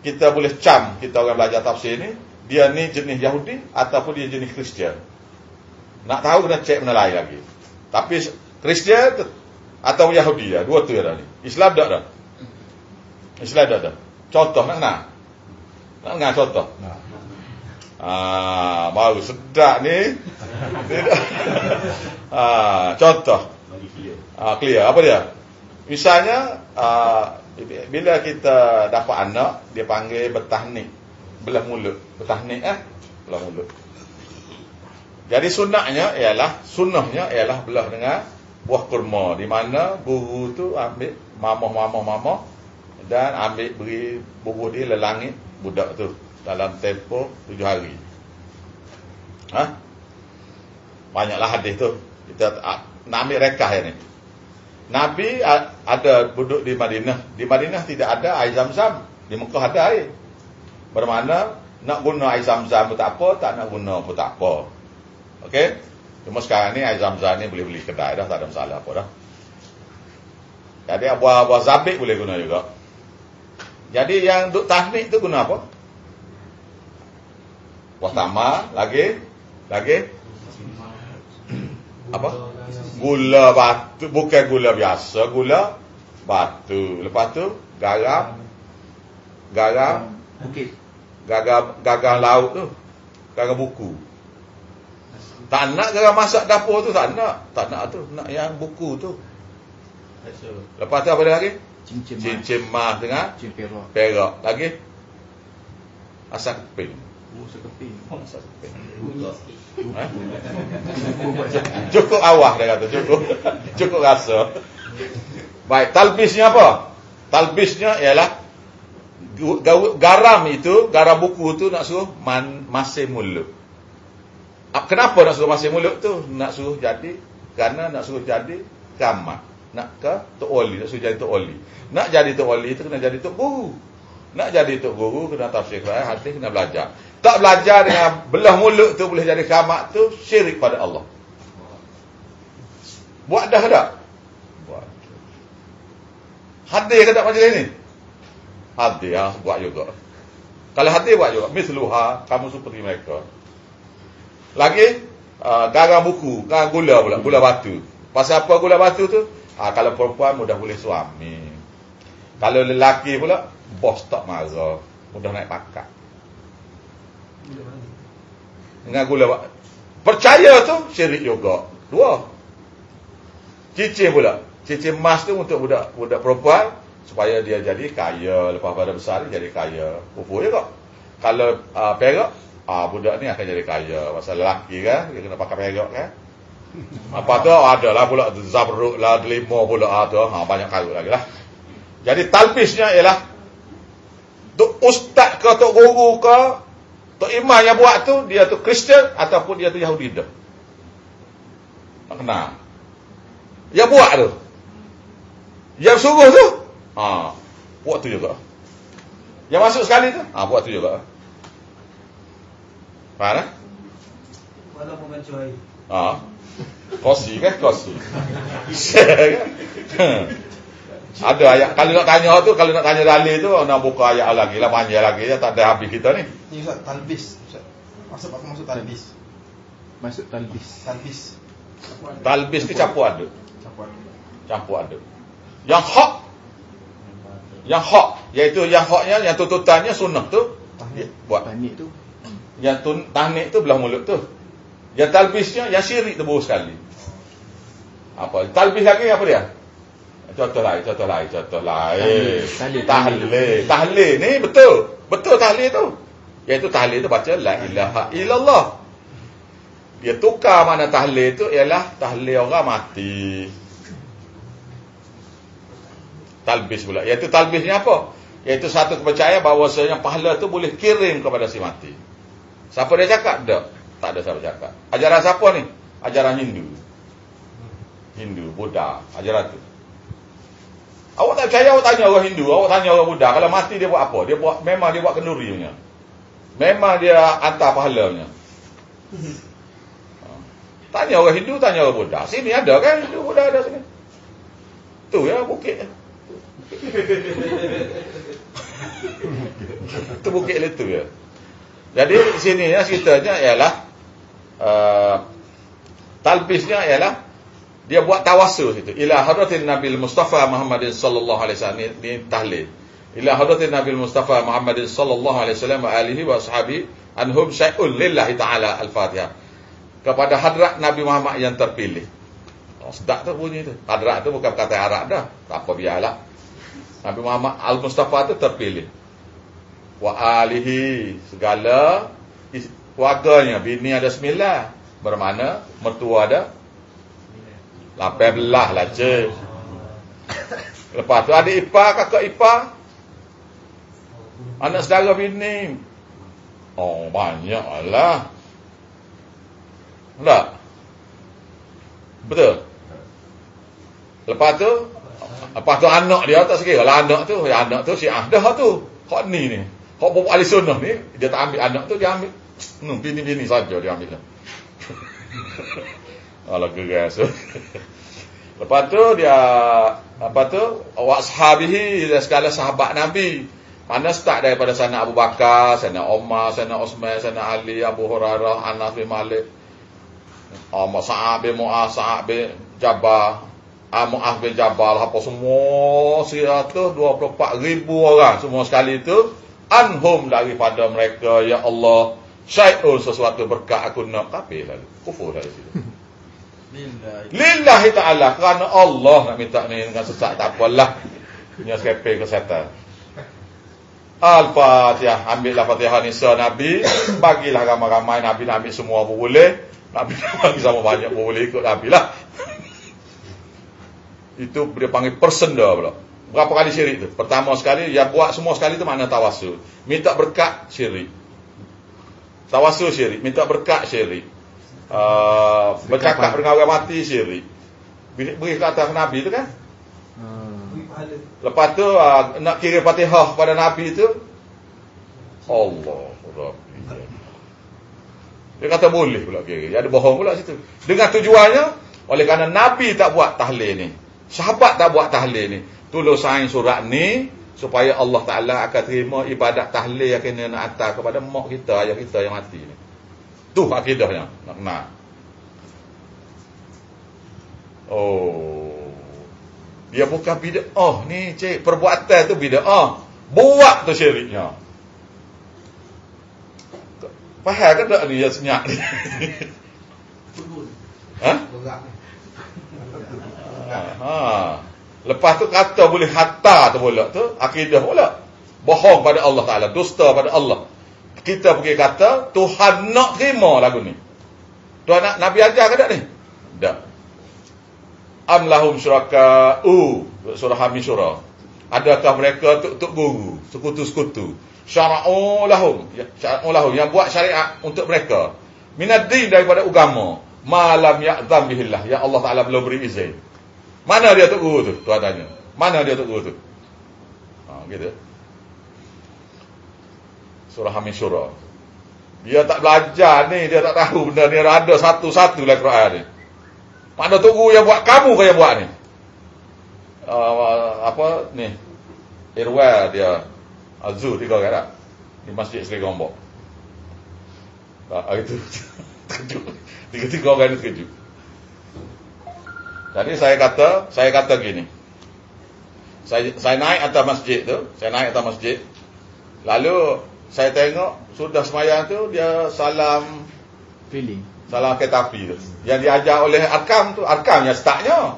kita boleh cam kita orang belajar tafsir ni, dia ni jenis Yahudi ataupun dia jenis Kristian. Nak tahu kena cek benda lain lagi. Tapi Kristian atau Yahudi ya, dua tu ada ni. Islam tak ada. Islam tak ada. Contoh nak nak. Nak dengar contoh? Ah, baru sedap ni. ah, contoh. Ah, clear. Apa dia? Misalnya, ah, bila kita dapat anak, dia panggil bertahnik. Belah mulut. Bertahnik eh? Belah mulut. Jadi sunnahnya ialah, sunnahnya ialah belah dengan buah kurma. Di mana guru tu ambil mamah-mamah-mamah dan ambil beri bubuh dia lelangit budak tu dalam tempoh tujuh hari. Ha? Banyaklah hadis tu. Kita nak ambil rekah ni. Nabi ada duduk di Madinah. Di Madinah tidak ada air zam-zam. Di Mekah ada air. Bermakna nak guna air zam-zam pun tak apa, tak nak guna pun tak apa. Okey. Cuma sekarang ni air zam-zam ni boleh beli kedai dah, tak ada masalah apa dah. Jadi buah-buah zabik boleh guna juga. Jadi yang duk tahnik tu guna apa? Buah tamar, lagi? Lagi? Apa? Gula batu, bukan gula biasa, gula batu. Lepas tu garam garam bukit. Gagal gagal laut tu. Gagal buku. Tak nak garam masak dapur tu tak nak. Tak nak tu, nak yang buku tu. Lepas tu apa lagi? Cincin, Cincin mas dengan Cincin perak. perak. Lagi? Asal keping. Oh, sekeping. Keping. Ha? Cukup awah dia kata, cukup. Cukup rasa. Baik, talbisnya apa? Talbisnya ialah garam itu, garam buku tu nak suruh man, masih mulut. Ah, kenapa nak suruh masih mulut tu? Nak suruh jadi kerana nak suruh jadi gamak. Nak ke tok wali, nak suruh jadi tok wali. Nak jadi tok wali itu kena jadi tok guru. Nak jadi tok guru kena tafsir Quran, hadis kena belajar. Tak belajar dengan belah mulut tu boleh jadi kamak tu syirik pada Allah. Buat dah tak? Hadir ke tak majlis ni? Hadir, ha, buat juga. Kalau hadir buat juga. Misluha, kamu seperti mereka. Lagi, uh, garang buku, garang gula pula, gula batu. Pasal apa gula batu tu? Ha, kalau perempuan mudah boleh suami. Kalau lelaki pula, bos tak marah. Mudah naik pakat. Dengan gula Percaya tu syirik juga. Dua. Cincin pula. Cincin emas tu untuk budak budak perempuan supaya dia jadi kaya lepas pada besar dia jadi kaya. Pupu juga. Kalau uh, perak, ah uh, budak ni akan jadi kaya. Pasal lelaki kan, dia kena pakai perak kan. Apa tu ada lah pula zabruk lah, delima pula ah tu. Ha, banyak kali lagi lah. Jadi talpisnya ialah Tok ustaz ke tok guru ke Tok Imam yang buat tu dia tu Kristian ataupun dia tu Yahudi dah. Tak kenal. Yang buat tu. Yang suruh tu. Ha, buat tu juga. Yang masuk sekali tu, ha, buat tu juga. Faham eh? Walaupun macam air. Ha. Kosi kan kosi. Ada ayat kalau nak tanya tu kalau nak tanya dalil tu nak buka ayat lagi lah panjang lagi ya tak ada habis kita ni. Ni Ustaz, talbis. Ustaz. Maksud apa maksud talbis? Masuk talbis. Talbis. Talbis ke campur aduk. Campur. Campur aduk. Yang hak Yang hak, iaitu yang haknya, yang tuntutannya sunnah tu dia buat. Panik tu. Yang tun, tahnik tu belah mulut tu. Yang talbisnya, yang syirik tu baru sekali. Apa? Talbis lagi apa dia? Contoh lain, contoh lain, contoh lain. Tahlil, tahlil. Tahlil. Ni betul. Betul tahlil tu. Iaitu tahlil tu baca la ilaha illallah. Dia tukar mana tahlil tu ialah tahlil orang mati. Talbis pula. Iaitu talbisnya apa? Iaitu satu kepercayaan bahawasanya pahala tu boleh kirim kepada si mati. Siapa dia cakap? Tak. Tak ada siapa cakap. Ajaran siapa ni? Ajaran Hindu. Hindu, Buddha, ajaran tu. Awak tak percaya, awak tanya orang Hindu, awak tanya orang Buddha. Kalau mati dia buat apa? Dia buat memang dia buat kenduri punya. Memang dia hantar pahala punya. Ha. Tanya orang Hindu, tanya orang Buddha. Sini ada kan Hindu, Buddha ada sini. Tu ya bukit. Itu bukit itu ya. Jadi di sini ya ceritanya ialah uh, talbisnya ialah dia buat tawasul itu. Ila hadratin Nabi Mustafa Muhammadin sallallahu alaihi wasallam ni, tahlil. Ila hadratin Nabi Mustafa Muhammadin sallallahu alaihi wasallam wa alihi wa ashabi anhum syai'un lillahi taala al-Fatihah. Kepada hadrat Nabi Muhammad yang terpilih. Oh, sedap tu bunyi tu. Hadrat tu bukan kata Arab dah. Tak apa biarlah. Nabi Muhammad Al-Mustafa tu terpilih. Wa alihi segala keluarganya. Bini ada sembilan. Bermakna mertua ada lapan belah lah cik. Lepas tu adik ipar, kakak ipar. Anak saudara bini. Oh banyak lah. Tak? Betul? Lepas tu Lepas tu anak dia tak sekira lah anak tu ya anak tu syiah dah tu hak ni ni hak bawa ahli sunnah ni dia tak ambil anak tu dia ambil hmm, bini-bini saja dia ambil Alah geras Lepas tu dia apa tu? Wa sahabihi dan segala sahabat Nabi. Mana start daripada sana Abu Bakar, sana Umar, sana Osman, sana Ali, Abu Hurairah, Anas bin Malik, Umar Sa'ab bin Mu'az, Sa'ab bin Jabbar, Ah, Mu'az bin Jabal apa semua. 124 ribu orang semua sekali itu anhum daripada mereka ya Allah syai'un sesuatu berkat aku nak. Kafir lalu kufur dari situ Lillahi. ta'ala. Kerana Allah nak minta ni dengan sesak tak apalah punya skeping kesihatan. Al-Fatihah. Ambillah Fatihah Nisa Nabi. Bagilah ramai-ramai. Nabi nak ambil semua pun boleh. Nabi nak bagi sama banyak pun boleh ikut Nabi lah. Itu dia panggil persenda pula. Berapa kali syirik tu? Pertama sekali Yang buat semua sekali tu makna tawasul. Minta berkat syirik. Tawasul syirik. Minta berkat syirik uh, Bercakap dengan orang mati syirik Beri beri ke atas Nabi tu kan Hmm. Beri pahala. Lepas tu uh, nak kira Fatihah pada Nabi tu Allah Rabbi. Dia kata boleh pula kira. Dia ada bohong pula situ. Dengan tujuannya oleh kerana Nabi tak buat tahlil ni. Sahabat tak buat tahlil ni. Tulis sain surat ni supaya Allah Taala akan terima ibadat tahlil yang kena nak hantar kepada mak kita, ayah kita yang mati ni. Tu akidahnya. Nak nak. Oh. Dia bukan bid'ah oh, ni cik, perbuatan tu bid'ah. Buat tu syiriknya. Faham ke tak ni yang senyap ni? ha? ha? Lepas tu kata boleh hatta tu pula tu, akidah pula. Bohong pada Allah Ta'ala, dusta pada Allah. Kita pergi kata, Tuhan nak terima lagu ni. Tuhan nak, Nabi ajar ke tak ni? Tak. Am lahum syuraka'u surah Hamid surah. Adakah mereka tuk-tuk guru, sekutu-sekutu? Syara'u lahum, ya, syara'u lahum yang buat syariat untuk mereka. Minad din daripada agama. Malam ya'zam bihillah, yang Allah Taala belum beri izin. Mana dia tuk guru tu? Tuan tanya. Mana dia tuk guru tu? Ha, gitu. Surah Hamid surah. Dia tak belajar ni, dia tak tahu benda ni ada satu-satu lah Quran ni. Mana tunggu yang buat kamu ke yang buat ni? Uh, apa ni? Irwell dia Azul tiga tak? Di Masjid Seri Gombok. Tak, hari tu terkejut. Tiga-tiga orang ni terkejut. Jadi saya kata, saya kata gini. Saya saya naik atas masjid tu, saya naik atas masjid. Lalu saya tengok sudah semayang tu dia salam Feeling. salam kereta api tu. Yang diajar oleh Arkam tu, Arkam yang startnya.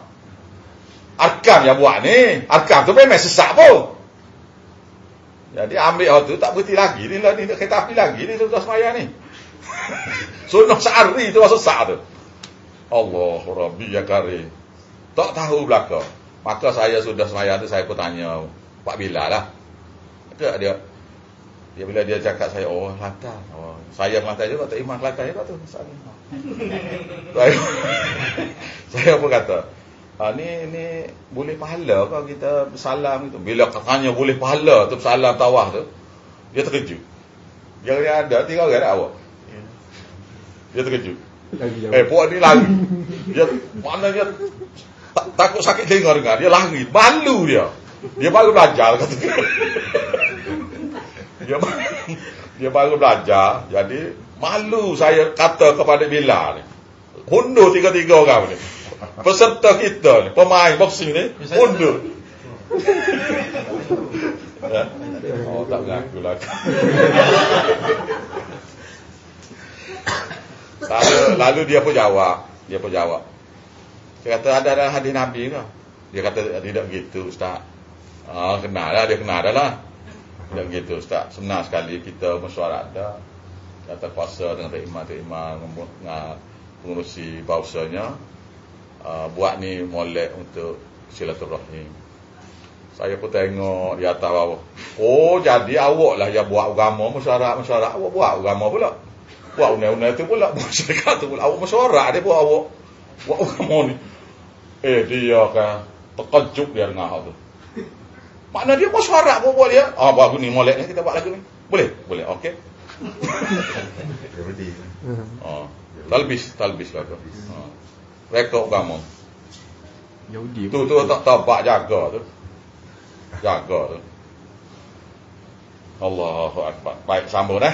Arkam yang buat ni. Arkam tu memang sesak pun. Jadi ambil orang tu tak berhenti lagi ni lah ni nak kereta api lagi ni sudah semayang ni. Sunnah sehari tu masuk sesak tu. Allah Rabbi ya karim. Tak tahu belaka. Maka saya sudah semayang tu saya pun tanya Pak Bilal lah. Dia dia bila dia cakap saya oh Kelantan. Oh, saya Kelantan juga tak iman Kelantan juga tu. Saya, saya pun kata, ah, ni ni boleh pahala kau kita bersalam gitu. Bila katanya boleh pahala tu bersalam tawah tu, dia terkejut. Dia dia ada tiga orang awak. Dia terkejut. Lagi. Eh, puak ni lari. Dia mana dia tak, takut sakit telinga dengar. Dia lari. Malu dia. Dia baru belajar kata dia. dia, ba- dia baru belajar. Jadi malu saya kata kepada Bila ni. Hundur tiga-tiga orang ni. Peserta kita ni, pemain boxing ni, hundur. ya? Oh, tak mengaku lah. lalu, lalu dia pun jawab. Dia pun jawab. Saya kata ada ada hadis Nabi ke? Dia kata tidak gitu Ustaz. Ah, kenal lah, dia kenal dah lah. Tidak gitu Ustaz. Senang sekali kita mesyuarat dah. Kata kuasa dengan dengan pengurusi bausanya. Uh, buat ni molek untuk silaturahim. Saya pun tengok di atas bawah. Oh, jadi awak lah yang buat agama mesyuarat-mesyuarat. Awak buat agama pula. Buat undang-undang tu pula. Buat syarikat tu pula. Awak mesyuarat dia buat awak. Buat agama ni. Eh, dia kan terkejut dia dengar hal tu. Makna dia mesyuarat pun buat dia. Ah, buat lagu ni molek ni. Kita buat lagu ni. Boleh? Boleh. Okey. Dia berhenti. Ah, talbis, talbis lah tu. Ah. Rekod agama. Yahudi. Tu tu tak tabak jaga tu. Jaga tu. Allahu akbar. Baik sambung dah.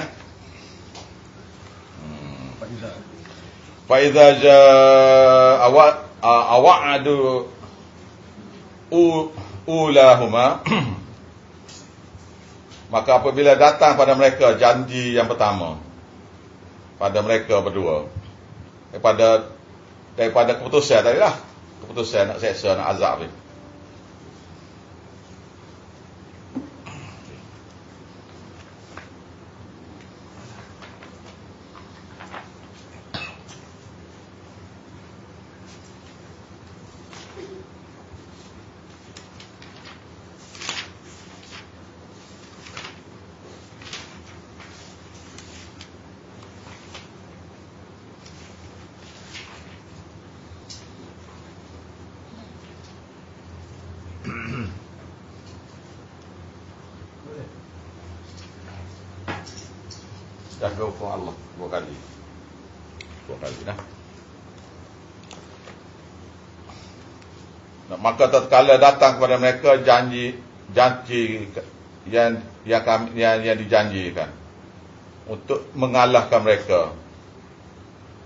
Hmm. Pak Izzat. Fa idza jaa awa awa'adu u ulahuma. Maka apabila datang pada mereka janji yang pertama pada mereka berdua daripada daripada keputusan tadi lah. Keputusan nak seksa nak azab ni jaga hukum Allah dua kali dua kali dah Nah, maka tatkala datang kepada mereka janji janji yang yang kami yang, yang dijanjikan. Untuk mengalahkan mereka.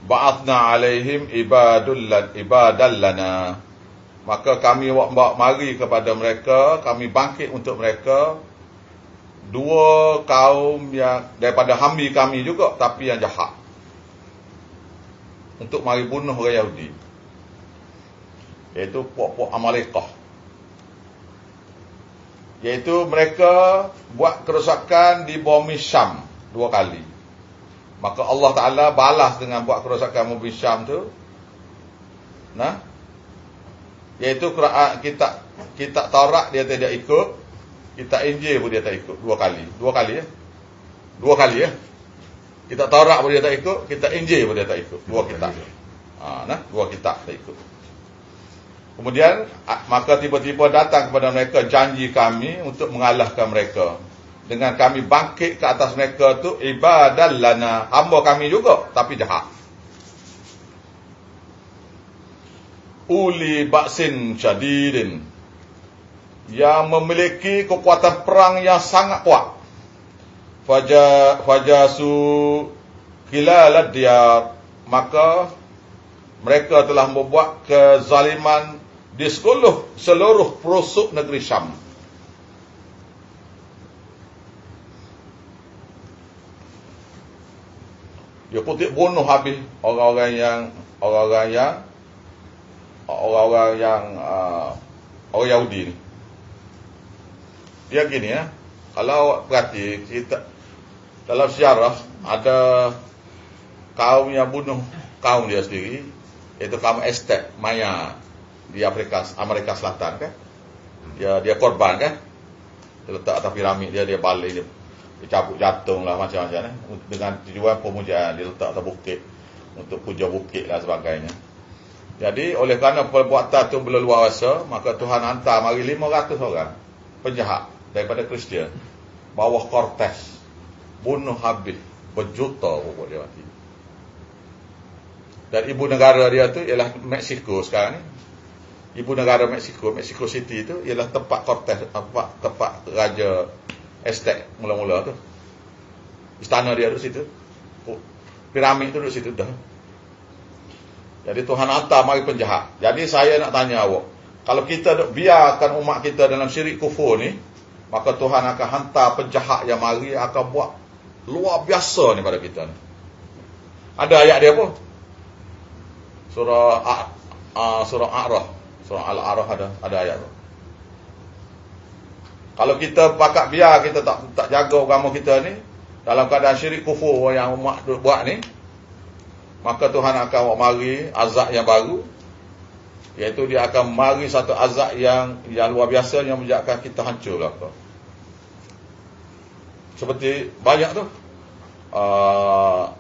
Ba'athna alaihim ibadul lan ibadal lana maka kami bawa mari kepada mereka kami bangkit untuk mereka. Dua kaum yang daripada hambi kami juga tapi yang jahat. Untuk mari bunuh orang Yahudi iaitu puak-puak Amalekah. Iaitu mereka buat kerosakan di bumi Syam dua kali. Maka Allah Taala balas dengan buat kerosakan bumi Syam tu. Nah? Iaitu kita kita Taurat dia tidak ikut. Kita Injil pun dia tak ikut. Dua kali. Dua kali ya? Dua kali ya? Kita Taurat pun dia tak ikut. Kita Injil pun dia tak ikut. Dua kitab. Ha, nah? Dua kitab tak ikut Kemudian maka tiba-tiba datang kepada mereka janji kami untuk mengalahkan mereka. Dengan kami bangkit ke atas mereka tu ibadah lana hamba kami juga tapi jahat. Uli baksin syadidin yang memiliki kekuatan perang yang sangat kuat. Faja fajasu khilalad dia maka mereka telah membuat kezaliman di seluruh seluruh pelosok negeri Syam. Dia putih bunuh habis orang-orang yang orang-orang yang orang-orang yang uh, orang Yahudi ni. Dia gini ya. Kalau perhati kita dalam sejarah ada kaum yang bunuh kaum dia sendiri iaitu kaum Aztec Maya di Amerika Amerika Selatan kan. Dia dia korban kan. Dia letak atas piramid dia dia balik dia dia cabut jantung lah macam-macam eh. dengan tujuan pemujaan dia letak atas bukit untuk puja bukit dan sebagainya jadi oleh kerana perbuatan itu berleluasa maka Tuhan hantar mari 500 orang penjahat daripada Kristian bawah Cortes bunuh habis berjuta pokok dia mati dan ibu negara dia tu ialah Mexico sekarang ni ibu negara Mexico Mexico City tu ialah tempat Cortes tempat, tempat raja Aztec mula-mula tu. Istana dia duduk situ. Oh, piramid tu duduk situ dah. Jadi Tuhan hantar mari penjahat. Jadi saya nak tanya awak. Kalau kita biarkan umat kita dalam syirik kufur ni, maka Tuhan akan hantar penjahat yang mari akan buat luar biasa ni pada kita ni. Ada ayat dia apa? Surah uh, surah A'raf. Surah Al-A'raf ada ada ayat tu. Kalau kita pakat biar kita tak tak jaga agama kita ni dalam keadaan syirik kufur yang umat buat ni maka Tuhan akan mari azab yang baru iaitu dia akan mari satu azab yang yang luar biasa yang menjadikan kita hancur belaka. Seperti banyak tu uh,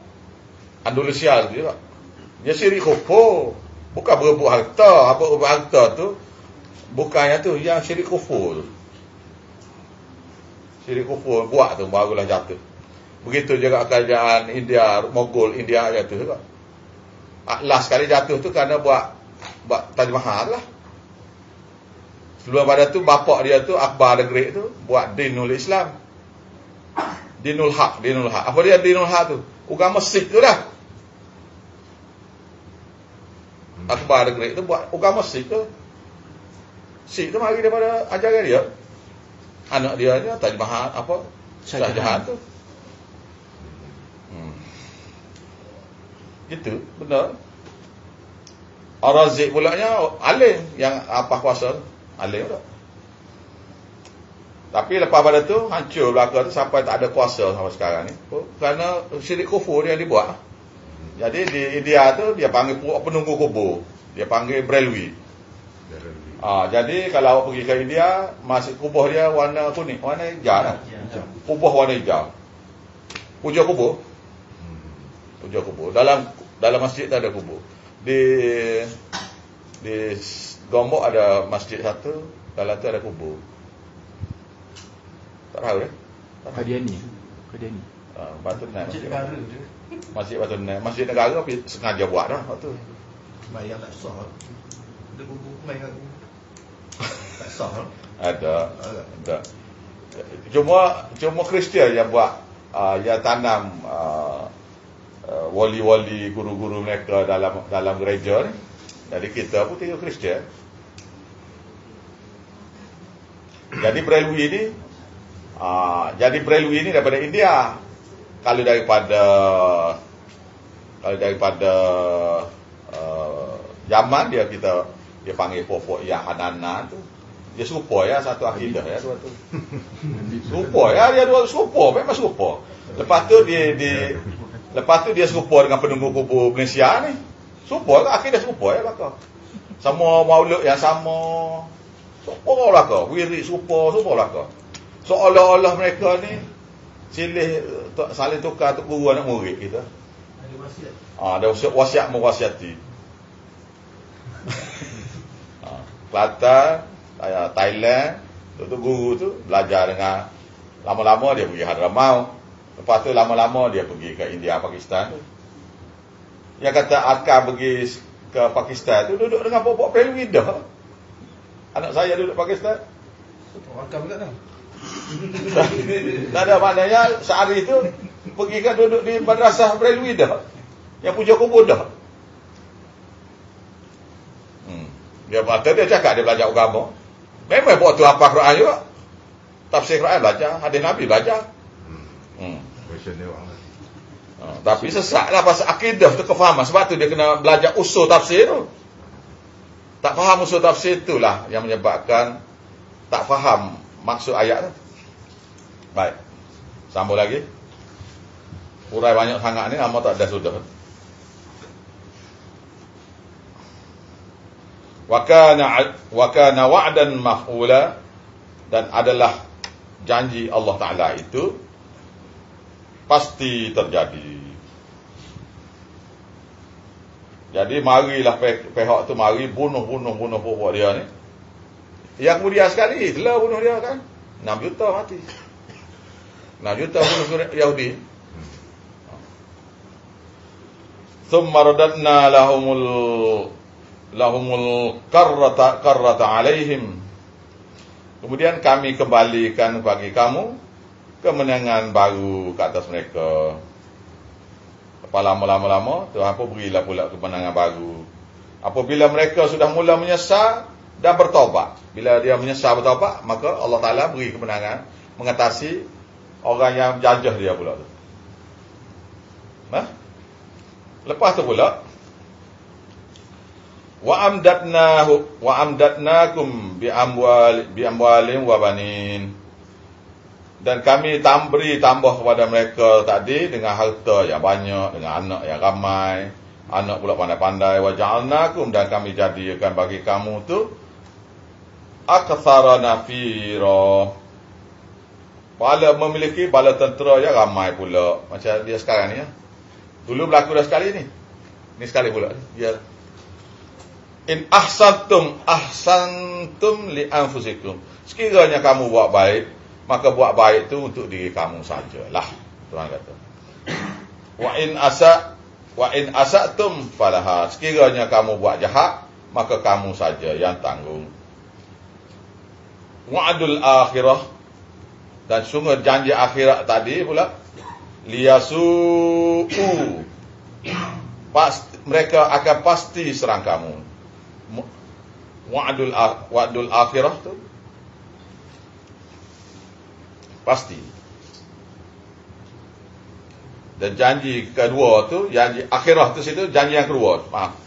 Andalusia juga. Dia syirik kufur bukan berebut harta, apa berebut harta tu bukannya tu yang syirik kufur tu. Syirik kufur buat tu barulah jatuh. Begitu juga kerajaan India, Mogul India jatuh juga. Last sekali jatuh tu kerana buat buat Taj Mahal lah. Sebelum pada tu bapak dia tu Akbar the Great tu buat Dinul Islam. Dinul Haq, Dinul Haq. Apa dia Dinul Haq tu? Agama Sikh tu dah. Akbar the Great tu buat agama Sikh tu. Sikh tu mari daripada ajaran dia. Anak dia ni Taj Mahal apa Shah Jahan tu. Hmm. gitu benar. Arazik pula nya alim yang apa kuasa. Alim tak? Tapi lepas pada tu hancur belaka tu sampai tak ada kuasa sampai sekarang ni. Kerana syirik kufur yang dibuat jadi di India tu dia panggil penunggu kubur dia panggil Brelwi Ah, jadi kalau awak pergi ke India, masjid kubur dia warna kuning, warna hijau kan? Kubur warna hijau. Puja kubur. Puja kubur. Dalam dalam masjid tu ada kubur. Di di Gombok ada masjid satu, dalam tu ada kubur. Tak tahu eh? Kadiani. Kadiani. Ah, Batu Nai. Masjid Masjid, negara je. masjid Batu Nai. Masjid negara tapi sengaja buat dah waktu. Bayang tak sah. Dia kubur main kubur. Tak sah. Ada. Ada. Cuma cuma Kristian yang buat uh, yang tanam uh, uh, wali-wali guru-guru mereka dalam dalam gereja ni. Jadi kita pun tinggal Kristian. Jadi Brelwi ni uh, jadi Brelwi ni daripada India. Kalau daripada kalau daripada uh, Yaman dia kita dia panggil pokok yang Hanana tu. Dia serupa ya satu akidah ya dua tu. Serupa ya dia dua serupa memang serupa. Lepas tu dia di lepas tu dia serupa dengan penunggu kubur Malaysia ni. Serupa ke akidah serupa ya belaka. Sama maulud yang sama. Serupa belaka. Wirid serupa serupa belaka. Seolah-olah mereka ni silih saling tukar untuk guru anak murid kita. Ada wasiat. Ah, ada wasiat, wasiat mewasiati. Ah, Kelantan, uh, Thailand, tu, tu guru tu belajar dengan lama-lama dia pergi Hadramaut. Lepas tu lama-lama dia pergi ke India, Pakistan tu. Yang kata akan pergi ke Pakistan tu duduk dengan bapak Pelwi dah. Anak saya duduk Pakistan. Akan juga dah. Tak ada maknanya sehari tu pergi kan duduk di madrasah Pelwi dah. Yang puja kubur dah. Hmm, Dia kata dia cakap dia belajar agama. Memang buat tu apa Quran juga. Tafsir Quran belajar, hadis Nabi belajar. Hmm. Ha, tapi sesat lah pasal akidah tu kefahaman. Sebab tu dia kena belajar usul tafsir tu. Tak faham usul tafsir itulah yang menyebabkan tak faham maksud ayat tu. Baik. Sambung lagi. Urai banyak sangat ni, amat tak ada sudah. Wa kana wa kana wa'dan maf'ula dan adalah janji Allah Taala itu pasti terjadi. Jadi marilah pihak tu mari bunuh bunuh bunuh pokok dia ni. Yang mulia sekali telah bunuh dia kan. 6 juta mati. 6 juta bunuh Yahudi. Thumma radadna lahumul lahumul karrata karrata alaihim. Kemudian kami kembalikan bagi kamu kemenangan baru ke atas mereka. Apa lama-lama-lama, Tuhan pun berilah pula kemenangan baru. Apabila mereka sudah mula menyesal dan bertobat. Bila dia menyesal bertobat, maka Allah Ta'ala beri kemenangan mengatasi orang yang jajah dia pula tu. Nah? Lepas tu pula, wa amdatnahu wa amdatnakum bi amwal bi amwalin wa banin dan kami tamberi tambah kepada mereka tadi dengan harta yang banyak dengan anak yang ramai anak pula pandai-pandai wa ja'alnakum dan kami jadikan bagi kamu tu akthara nafira bala memiliki bala tentera yang ramai pula macam dia sekarang ni ya dulu berlaku dah sekali ni ni sekali pula dia In ahsantum ahsantum li anfusikum. Sekiranya kamu buat baik, maka buat baik itu untuk diri kamu sajalah. Tuhan kata. Wa in asa wa in asatum falaha. Sekiranya kamu buat jahat, maka kamu saja yang tanggung. Wa'dul akhirah. Dan sungguh janji akhirat tadi pula. Liyasu'u. Pasti, mereka akan pasti serang kamu. Wa'dul wa'dul akhirah tu. Pasti. Dan janji kedua tu janji akhirah tu situ janji yang kedua. Maaf.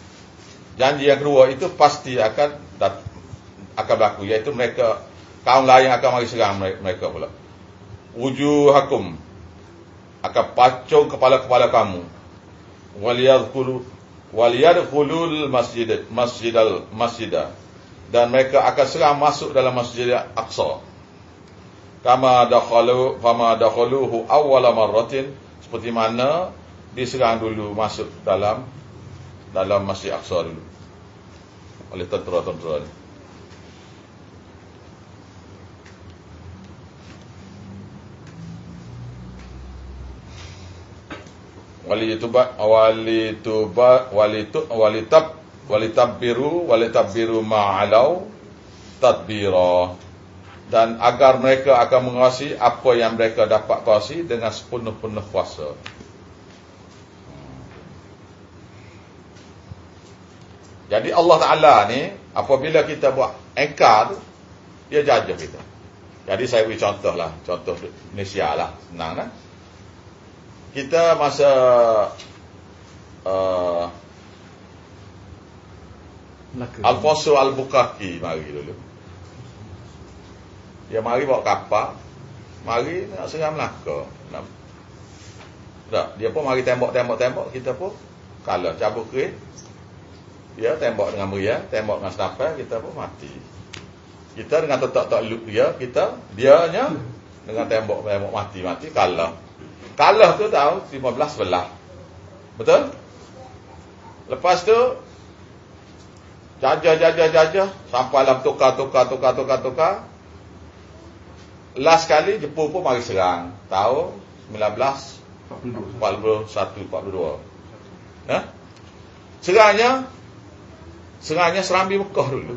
Janji yang kedua itu pasti akan akan berlaku iaitu mereka kaum lain akan mari serang mereka pula. Wujuhakum akan pacung kepala-kepala kamu. Waliyadkhulu waliyadkhulul masjid masjidal masjidah dan mereka akan serang masuk dalam Masjid Aqsa. Kama dakhalu fama dakhaluhu awwala marratin. Seperti mana diserang dulu masuk dalam dalam Masjid Aqsa dulu. Oleh tentera-tentera ni. Wali tuba wali tuba wali tu wali tab walitabbiru ma'alau tadbira dan agar mereka akan menguasai apa yang mereka dapat kuasai dengan sepenuh-penuh kuasa. Jadi Allah Taala ni apabila kita buat engkar dia jajah kita. Jadi saya beri contoh lah, contoh Indonesia lah, senang kan? Kita masa uh, Alfonso Albuquerque mari dulu. Dia mari bawa kapal. Mari nak serang Melaka. Nak, tak, dia pun mari tembok-tembok-tembok. Kita pun kalah. Cabut kering. Dia tembok dengan meriah. Tembok dengan senapai. Kita pun mati. Kita dengan tetap-tetap loop dia. Kita, dianya dengan tembok-tembok mati-mati. Kalah. Kalah tu tahu 15 belah. Betul? Lepas tu Jajah, jajah, jajah. Sampailah tukar, tukar, tukar, tukar, tukar. Last kali Jepun pun mari serang. Tahun 1941, 42. Ha? Serangnya, serangnya Serambi Mekah dulu.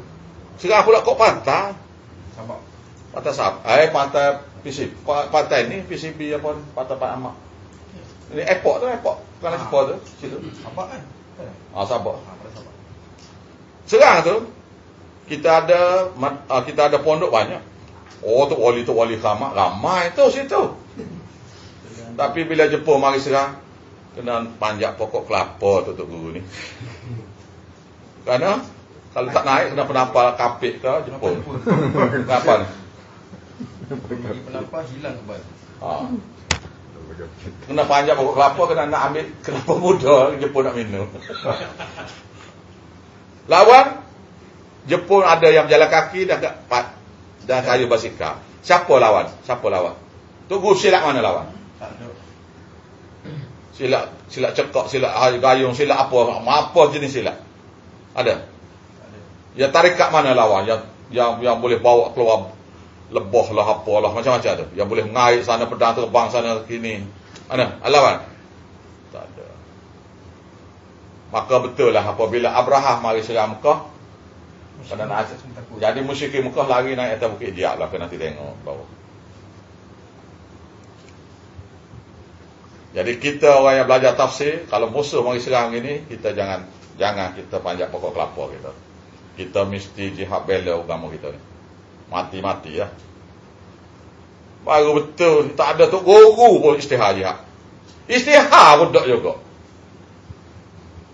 Serang pula kok pantai. Sabak. Pantai Sabak. Eh, pantai PCB. Pantai ni PCB apa? Pantai Pak Amak. Ini airport tu, airport. Bukan airport tu. Situ. Sabak kan? Ah, Sabak. Ha, pada sabak. Serang tu kita ada ah, kita ada pondok banyak. Oh tu wali tu wali khamak ramai tu situ. Tapi bila Jepun mari serang kena panjat pokok kelapa tu tok guru ni. Kerana kalau tak naik kena penampal kapit ke Jepun. Kenapa ni? Pergi penampar hilang kebal. Ha. Kena panjat pokok kelapa kena nak ambil kelapa muda Jepun nak minum. Lawan Jepun ada yang berjalan kaki dan pat dan kayu basikal. Siapa lawan? Siapa lawan? Tunggu silat mana lawan? Silat silat cekak, silat gayung, silat apa? Apa jenis silat? Ada. Tak ada. Ya tarikat mana lawan yang yang yang boleh bawa keluar lebah lah apalah macam-macam tu. Yang boleh mengait sana pedang terbang sana kini. Mana? Lawan? Tak ada. Maka betul lah apabila Abraham mari serang Mekah pada jadi musyrik Mekah lari naik atas bukit Diak lah kena nanti tengok bawah. Jadi kita orang yang belajar tafsir, kalau musuh mari serang ini, kita jangan jangan kita panjat pokok kelapa kita. Kita mesti jihad bela agama kita ni. Mati-mati ya. Baru betul, tak ada tok guru pun istihar jihad. Istihar pun tak juga.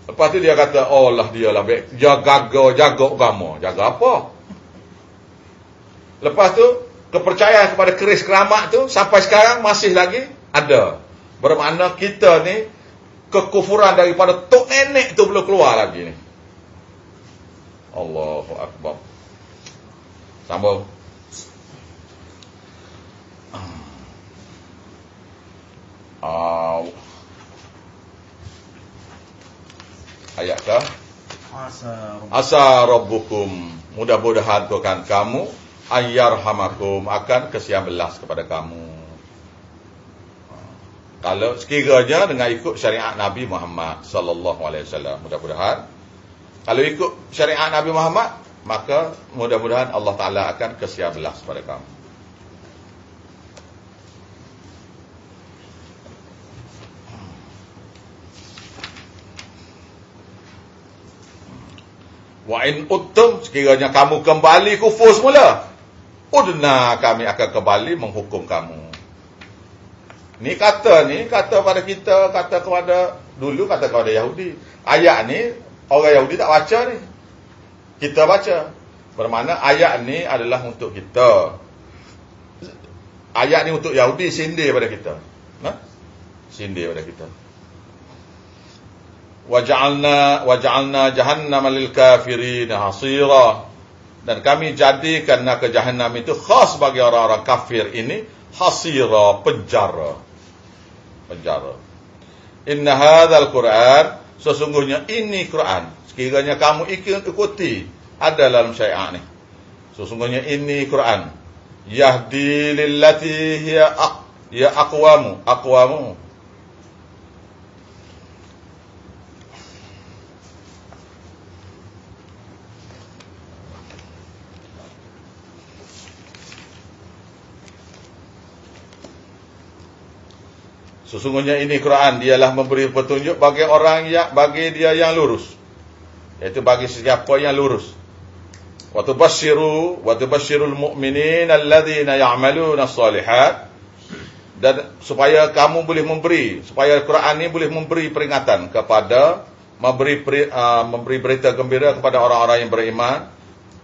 Lepas tu dia kata, oh lah dia lah baik. Jaga, jaga agama. Jaga apa? Lepas tu, kepercayaan kepada keris keramat tu, sampai sekarang masih lagi ada. Bermakna kita ni, kekufuran daripada tok nenek tu belum keluar lagi ni. Allahu Akbar. Sambung. Ah. Ayat ke? Asa Asa rabbukum mudah-mudahan Tuhan kamu ayyarhamakum akan kesian belas kepada kamu. Kalau sekiranya dengan ikut syariat Nabi Muhammad sallallahu alaihi wasallam mudah-mudahan kalau ikut syariat Nabi Muhammad maka mudah-mudahan Allah Taala akan kesian belas kepada kamu. Wa in uttum sekiranya kamu kembali kufur semula, udna kami akan kembali menghukum kamu. Ni kata ni kata pada kita, kata kepada dulu kata kepada Yahudi. Ayat ni orang Yahudi tak baca ni. Kita baca. Bermakna ayat ni adalah untuk kita. Ayat ni untuk Yahudi sindir pada kita. Ha? Sindir pada kita waj'alna waj'alna jahannama lil kafirin hasira dan kami jadikan neraka jahanam itu khas bagi orang-orang kafir ini hasira penjara penjara inna hadzal quran sesungguhnya ini Quran. Sekiranya kamu ikut ikuti ada dalam syariat ni. Sesungguhnya ini Quran. Yahdi lillati hiya aq ya aqwamu. Aqwamu Sesungguhnya ini Quran dialah memberi petunjuk bagi orang yang bagi dia yang lurus. Iaitu bagi sesiapa yang lurus. Wa tubashshiru wa tubashshirul mu'minin alladhina ya'maluna as-solihat dan supaya kamu boleh memberi supaya Quran ini boleh memberi peringatan kepada memberi uh, memberi berita gembira kepada orang-orang yang beriman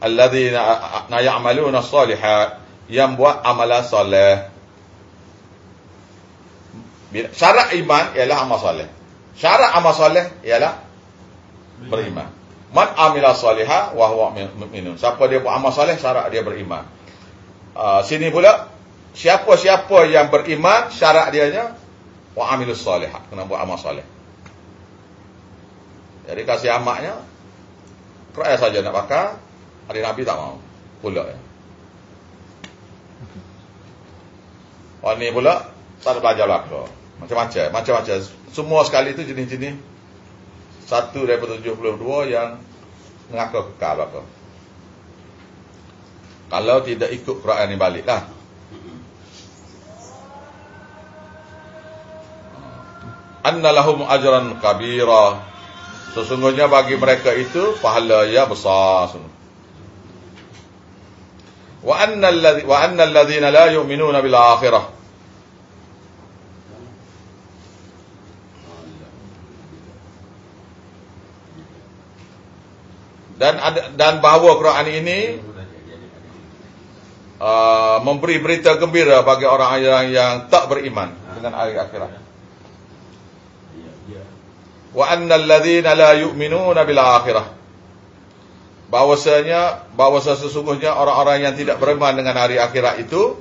alladhina ya'maluna as-solihat yang buat amalan soleh Syarat iman ialah amal soleh. Syarat amal soleh ialah beriman. Man amila salihah wa huwa mu'minun. Siapa dia buat amal soleh, syarat dia beriman. Uh, sini pula siapa-siapa yang beriman, syarat dia nya wa amilus salihah, kena buat amal soleh. Jadi kasih amaknya Quran saja nak bakar, hari Nabi tak mau. Pula ya. Oh ni pula tak ada belajar belaka. Macam-macam, macam-macam. Semua sekali itu jenis-jenis satu daripada 72 yang mengaku kekal apa. Kalau tidak ikut Quran ni baliklah. Anna lahum ajran kabira. Sesungguhnya bagi mereka itu pahala yang besar. wa annal ladzi wa annal ladzina la yu'minuna bil akhirah dan ada, dan bahawa Quran ini uh, memberi berita gembira bagi orang yang, tak beriman dengan hari akhirat. Wa annal ladzina la yu'minuna bil akhirah. Bahwasanya bahawa sesungguhnya orang-orang yang tidak beriman dengan hari akhirat itu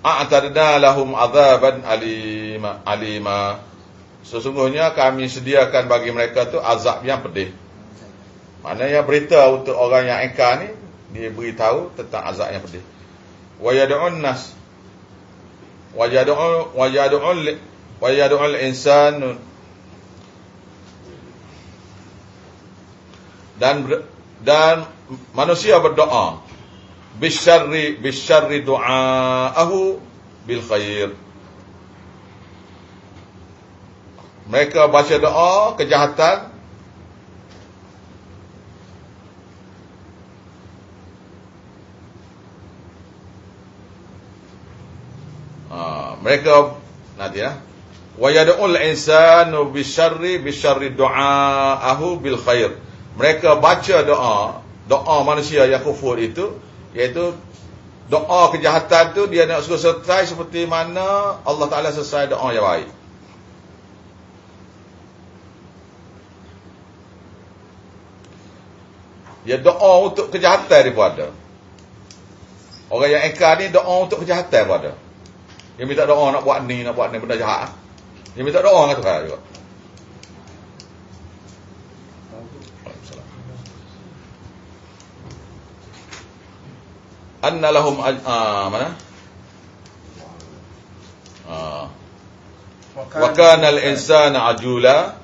a'tadna lahum adzaban alima alima. Sesungguhnya kami sediakan bagi mereka tu azab yang pedih. Maknanya berita untuk orang yang engkar ni dia beritahu tentang azab yang pedih. Wa yad'un nas wa yad'u wa yad'u wa yad'u al-insan dan dan manusia berdoa bisyarri bisyarri du'aahu bil khair. Mereka baca doa kejahatan mereka nanti ya. Wa yad'ul insanu bisyarri bisyarri du'aahu bil khair. Mereka baca doa, doa manusia yang kufur itu iaitu doa kejahatan tu dia nak suruh selesai seperti mana Allah Taala selesai doa yang baik. Dia doa untuk kejahatan dia pun ada. Orang yang engkar ni doa untuk kejahatan pun ada. Dia minta doa nak buat ni, nak buat ni benda jahat. Dia minta doa dengan Tuhan juga. Anna lahum ah mana? Ah. Wa kana al-insana ajula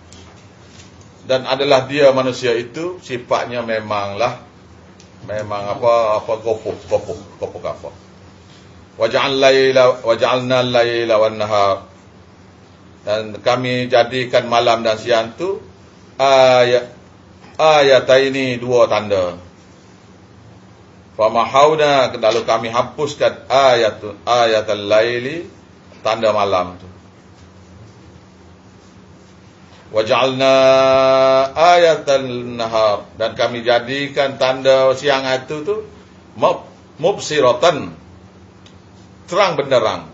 dan adalah dia manusia itu sifatnya memanglah memang apa apa gopoh gopoh gopoh apa. Waj'alna al-laila wan nahar dan kami jadikan malam dan siang tu ayat ayat ini dua tanda. Famahawna lalu kami hapuskan ayat ayat al-laili tanda malam tu. Waj'alna ayatal nahar dan kami jadikan tanda siang itu tu mubsiratan terang benderang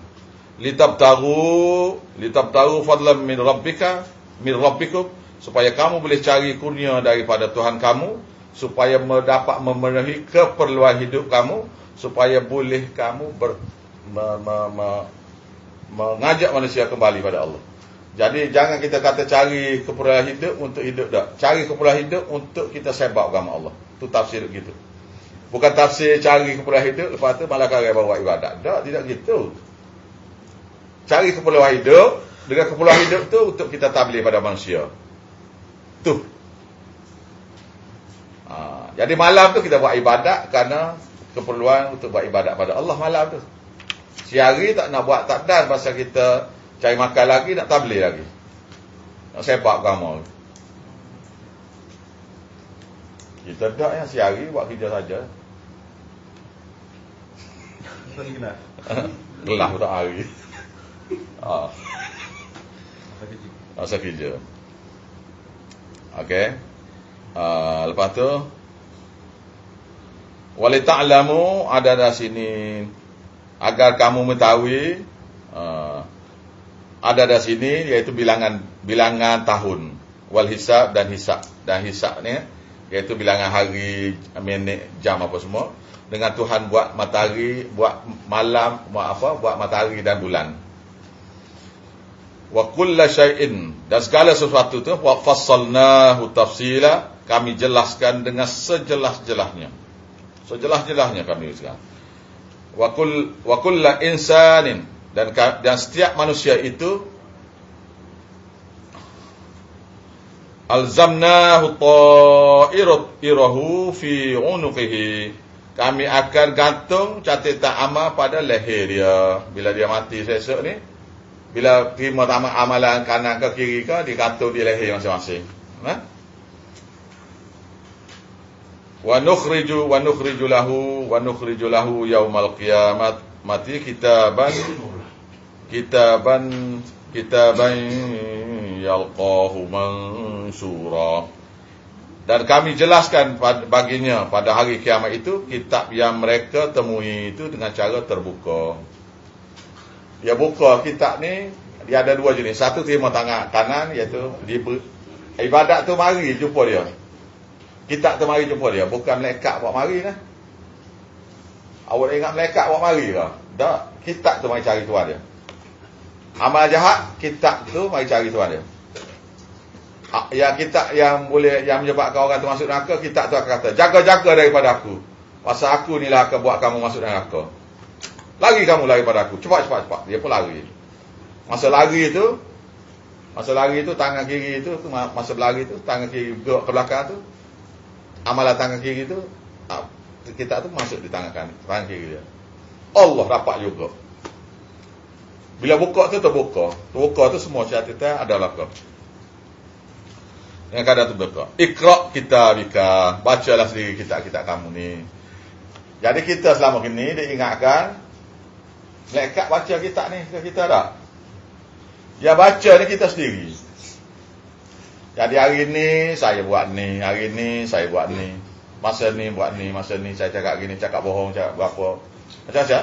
litabtagu litabtagu fadlan min rabbika min rabbikum supaya kamu boleh cari kurnia daripada Tuhan kamu supaya mendapat memenuhi keperluan hidup kamu supaya boleh kamu ber, me, me, me, mengajak manusia kembali pada Allah. Jadi jangan kita kata cari keperluan hidup untuk hidup dak. Cari keperluan hidup untuk kita sebab agama Allah. Itu tafsir gitu. Bukan tafsir cari keperluan hidup lepas tu malah kaya bawa ibadat. Tak, tidak gitu. Cari keperluan hidup dengan keperluan hidup tu untuk kita tabligh pada manusia. Tu. Ha, jadi malam tu kita buat ibadat kerana keperluan untuk buat ibadat pada Allah malam tu. Siari tak nak buat tak dan pasal kita cari makan lagi nak tabligh lagi. Nak sebab agama. Kita tak yang siari buat kerja saja. Gelah tak hari. Ah. Masa kerja. Okey. Uh, lepas tu Wali ta'lamu ada di sini agar kamu mengetahui uh, ada di sini iaitu bilangan bilangan tahun wal hisab dan hisab dan hisab ni iaitu bilangan hari minit jam apa semua dengan Tuhan buat matahari buat malam buat apa buat matahari dan bulan wa kullu syai'in dan segala sesuatu tu wa fassalnahu tafsila kami jelaskan dengan sejelas-jelasnya. Sejelas-jelasnya kami jelaskan. Wa kull wa kullu insanin dan dan setiap manusia itu alzamnahu ta'irahu fi unuqihi. Kami akan gantung catatan amal pada leher dia bila dia mati esok ni. Bila terima amalan kanan ke kiri ke digantung di leher masing-masing. Ha? Wa nukhriju wa nukhriju lahu wa nukhriju lahu yaumal qiyamat mati kitaban kitaban kitaban yalqahu mansura. Dan kami jelaskan baginya pada hari kiamat itu kitab yang mereka temui itu dengan cara terbuka. Dia buka kitab ni dia ada dua jenis. Satu terima tangan kanan iaitu ber, ibadat tu mari jumpa dia. Kitab tu mari jumpa dia, bukan malaikat buat mari lah. Awak ingat malaikat buat mari ke? Tak, kitab tu mari cari tuan dia. Amal jahat, kitab tu mari cari tuan dia. Ah, Yang kitab yang boleh yang menyebabkan orang tu masuk neraka, kitab tu akan kata, jaga-jaga daripada aku. Pasal aku ni lah akan buat kamu masuk neraka. Lari kamu lari pada aku. Cepat, cepat, cepat. Dia pun lari. Masa lari tu, masa lari tu, tangan kiri tu, masa berlari tu, tangan kiri ke belakang tu, amalan tangan kiri tu, ah, kitab tu masuk di tangan kanan, tangan kiri dia. Allah dapat juga. Bila buka tu terbuka. Terbuka tu semua catatan ada belakang. Dengan keadaan terbuka. Iqra' kitabika. Bacalah sendiri kitab-kitab kamu ni. Jadi kita selama ini diingatkan Malaikat baca kitab ni ke kita tak? Dia baca ni kita sendiri. Jadi hari ni saya buat ni, hari ni saya buat ni. Masa ni buat ni, masa ni saya cakap gini, cakap bohong, cakap berapa. Macam-macam.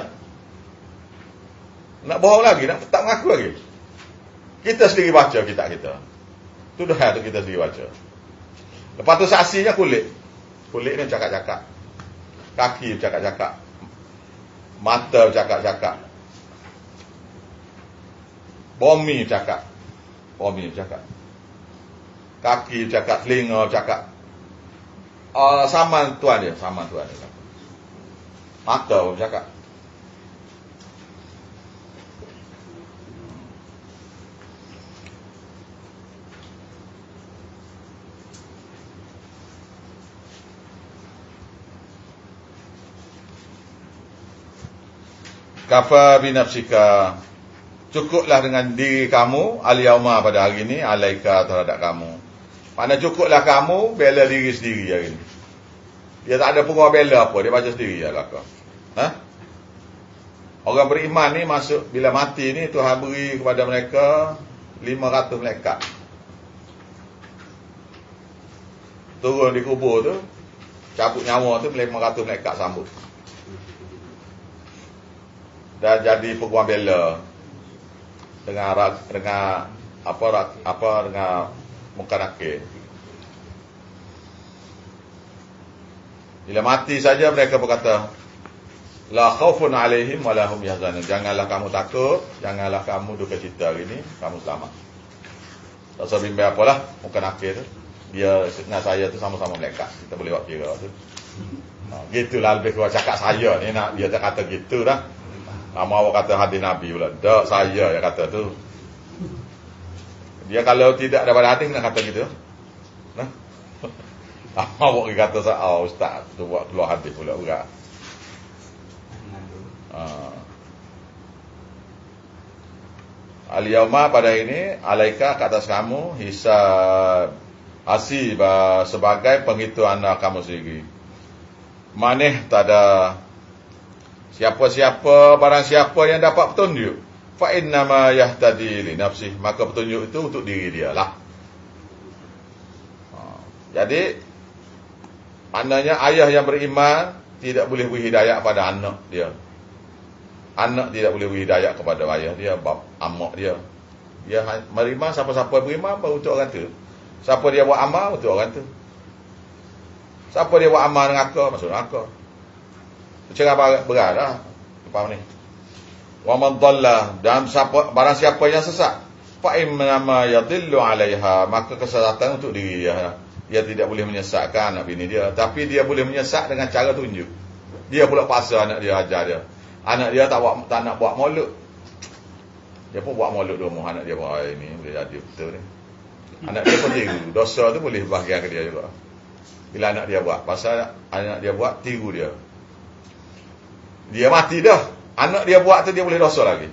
Nak bohong lagi, nak tak mengaku lagi. Kita sendiri baca kitab kita. Tu dah tu kita sendiri baca. Lepas tu saksinya kulit. Kulit ni cakap-cakap. Kaki bercakap-cakap. Mata bercakap-cakap. Bumi bercakap. Bumi bercakap. Kaki bercakap, telinga bercakap. Uh, saman tuan dia, saman tuan dia. Mata bercakap. Kafa binafsika. Cukuplah dengan diri kamu Al-yawma pada hari ini Alaika terhadap kamu. Mana cukuplah kamu Bela diri sendiri hari ini. Dia tak ada penguat bela apa Dia baca sendiri je lah kau. Ha? Orang beriman ni masuk Bila mati ni Tuhan beri kepada mereka 500 melekat Turun di kubur tu Cabut nyawa tu 500 melekat sambut dan jadi peguam bela dengan rak, dengan apa rak, apa dengan muka nakir. Bila mati saja mereka berkata la khaufun alaihim wala hum yahzanun. Janganlah kamu takut, janganlah kamu duka cita hari ini, kamu selamat. Tak usah bimbang apalah muka nakir. Dia dengan saya tu sama-sama melekat. Kita boleh buat kira tu. Ha, gitulah lebih kurang cakap saya ni nak dia tak kata gitu dah. Lama awak kata hadis Nabi pula. Tak, saya yang kata tu. Dia kalau tidak dapat hadis, nak kata gitu. Nah. Lama awak kata, oh, ustaz tu buat keluar hadis pula. Bukan. Uh. Al-Yawma pada ini Alaika ke atas kamu Hisab Hasib Sebagai penghitung anak kamu sendiri Maneh tak ada Siapa-siapa barang siapa yang dapat petunjuk fa innama yahtadi li nafsi maka petunjuk itu untuk diri dia lah. Ha. Jadi maknanya ayah yang beriman tidak boleh beri hidayah pada anak dia. Anak tidak boleh beri hidayah kepada ayah dia, bab amak dia. Dia beriman siapa-siapa beriman baru untuk orang tu. Siapa dia buat amal untuk orang tu. Siapa dia buat amal dengan neraka masuk neraka. Cerah berat lah. Faham ni? Wa man dhalla dan siapa barang siapa yang sesat fa imma yadillu alaiha maka kesesatan untuk diri dia. Dia tidak boleh menyesatkan anak bini dia, tapi dia boleh menyesat dengan cara tunjuk. Dia pula paksa anak dia ajar dia. Anak dia tak buat tak nak buat maulud. Dia pun buat maulud dua rumah anak dia buat ini boleh jadi betul ni. Anak dia pun tiru. Dosa tu boleh bahagian ke dia juga. Bila anak dia buat, pasal anak dia buat tiru dia. Dia mati dah. Anak dia buat tu dia boleh dosa lagi.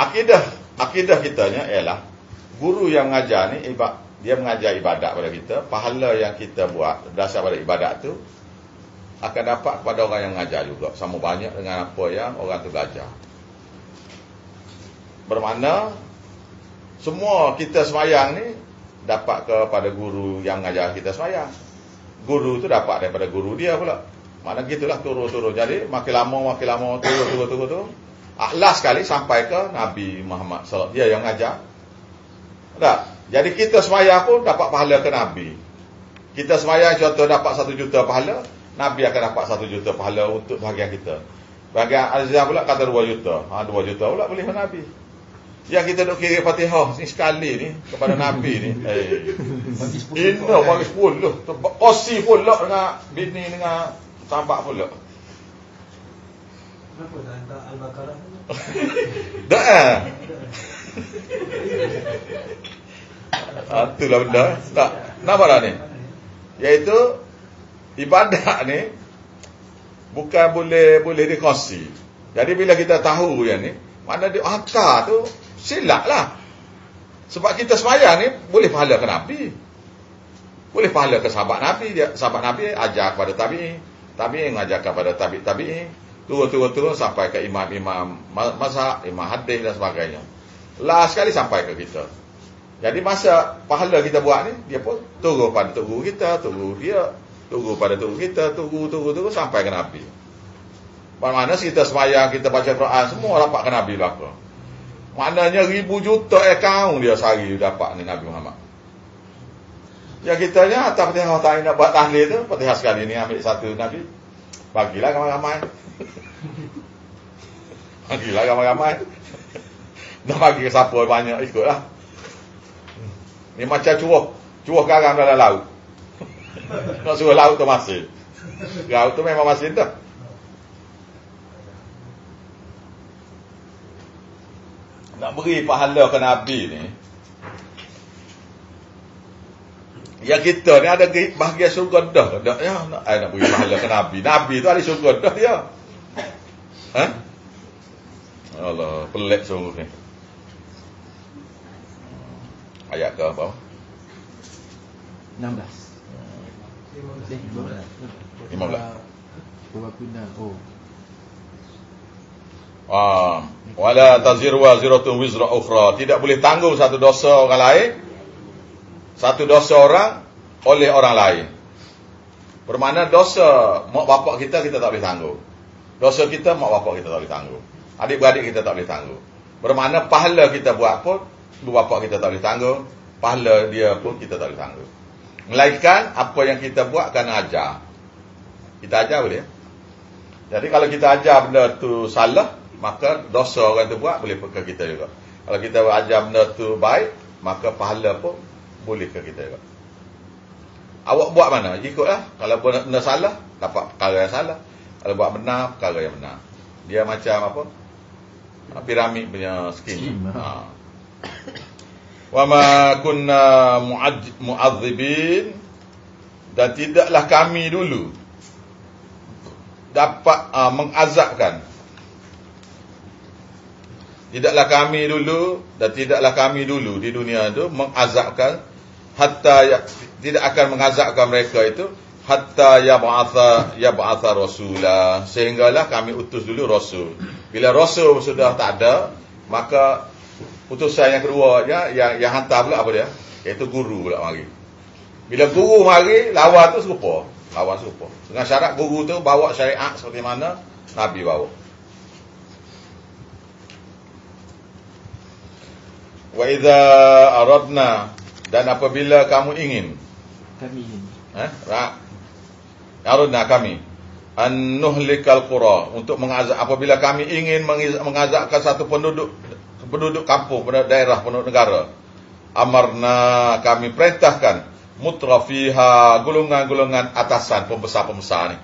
Akidah akidah kitanya ialah guru yang mengajar ni dia mengajar ibadat pada kita, pahala yang kita buat berdasar pada ibadat tu akan dapat kepada orang yang mengajar juga. Sama banyak dengan apa yang orang tu belajar. Bermakna semua kita semayang ni dapat kepada guru yang mengajar kita semayang. Guru tu dapat daripada guru dia pula. Mana gitulah turun-turun. Jadi makin lama makin lama turun-turun tu. Last sekali sampai ke Nabi Muhammad SAW. Dia yang mengajar. Tak? Jadi kita semayang pun dapat pahala ke Nabi. Kita semayang contoh dapat satu juta pahala. Nabi akan dapat satu juta pahala untuk bahagian kita. Bahagian Azizah pula kata dua juta. Ha, dua juta pula boleh ke Nabi. Yang kita duk kira Fatihah ni sekali ni kepada Nabi ni. Eh. Ini bagi sepuluh. Kosi pula dengan bini dengan tambak pula. Kenapa tak hantar Al-Baqarah tu? Tak eh? Ah, itulah benda. Tak. Nampak tak ni? Iaitu ibadat ni bukan boleh boleh dikongsi. Jadi bila kita tahu yang ni, mana dia akar tu silap lah. Sebab kita semayang ni boleh pahala ke Nabi. Boleh pahala ke sahabat Nabi. Dia, sahabat Nabi ajar kepada tabi'i. Tabi'i mengajar kepada tabi' tabi'i. Turun-turun-turun sampai ke imam-imam mazhab, imam hadis dan sebagainya. Last sekali sampai ke kita. Jadi masa pahala kita buat ni, dia pun turun pada tok guru kita, tok dia, turun pada tok kita, tunggu tunggu sampai ke Nabi. Mana kita semayang, kita baca Quran, semua dapat ke Nabi belaka. Maknanya ribu juta akaun dia sehari dapat ni Nabi Muhammad. Ya kita ni atas Fatihah tak nak buat tahlil tu, Fatihah sekali ni ambil satu Nabi. Bagilah ramai-ramai. Bagilah ramai-ramai. Dah bagi ke siapa banyak ikutlah. Ni macam cuah. Cuah garam dalam laut. Nak suruh laut tu masih. Laut tu memang masih dah. Nak beri pahala ke Nabi ni. Yang kita ni ada bahagian syurga dah. dah ya, nak, eh, nak beri pahala ke Nabi. Nabi tu ada syurga dah dia. Ha? Allah, pelik sungguh ni. Ayat ke apa? 16. Eh, 15. 15. Surah Kuda. Oh. Ah, wala taziru waziratun wizra ukhra. Tidak boleh tanggung satu dosa orang lain. Satu dosa orang oleh orang lain. Bermakna dosa mak bapak kita kita tak boleh tanggung. Dosa kita mak bapak kita tak boleh tanggung. Adik-beradik kita tak boleh tanggung. Bermakna pahala kita buat pun ibu bapak kita tak boleh tanggung. Pahala dia pun kita tak boleh tanggung. Melainkan apa yang kita buat kena ajar. Kita ajar boleh. Jadi kalau kita ajar benda tu salah, maka dosa orang tu buat boleh ke kita juga. Kalau kita ajar benda tu baik, maka pahala pun boleh ke kita juga. Awak buat mana? Ikutlah. Kalau buat benda salah, dapat perkara yang salah. Kalau buat benar, perkara yang benar. Dia macam apa? Piramid punya skim. Ha. Wa ma kunna mu'adzibin dan tidaklah kami dulu dapat uh, mengazabkan Tidaklah kami dulu dan tidaklah kami dulu di dunia itu mengazabkan hatta ya, tidak akan mengazabkan mereka itu hatta ya ba'atha ya ba'atha rasula sehinggalah kami utus dulu rasul. Bila rasul sudah tak ada, maka utusan yang kedua ya yang yang hantar pula apa dia? Iaitu guru pula mari. Bila guru mari, lawan tu serupa. Lawan serupa. Dengan syarat guru tu bawa syariat seperti mana Nabi bawa. Wa idza aradna dan apabila kamu ingin. Kami ingin. eh ra. Aradna kami. An nuhlikal qura untuk mengazab apabila kami ingin mengazabkan satu penduduk penduduk kampung penduduk daerah penduduk negara. Amarna kami perintahkan mutrafiha golongan-golongan atasan pembesar-pembesar ni.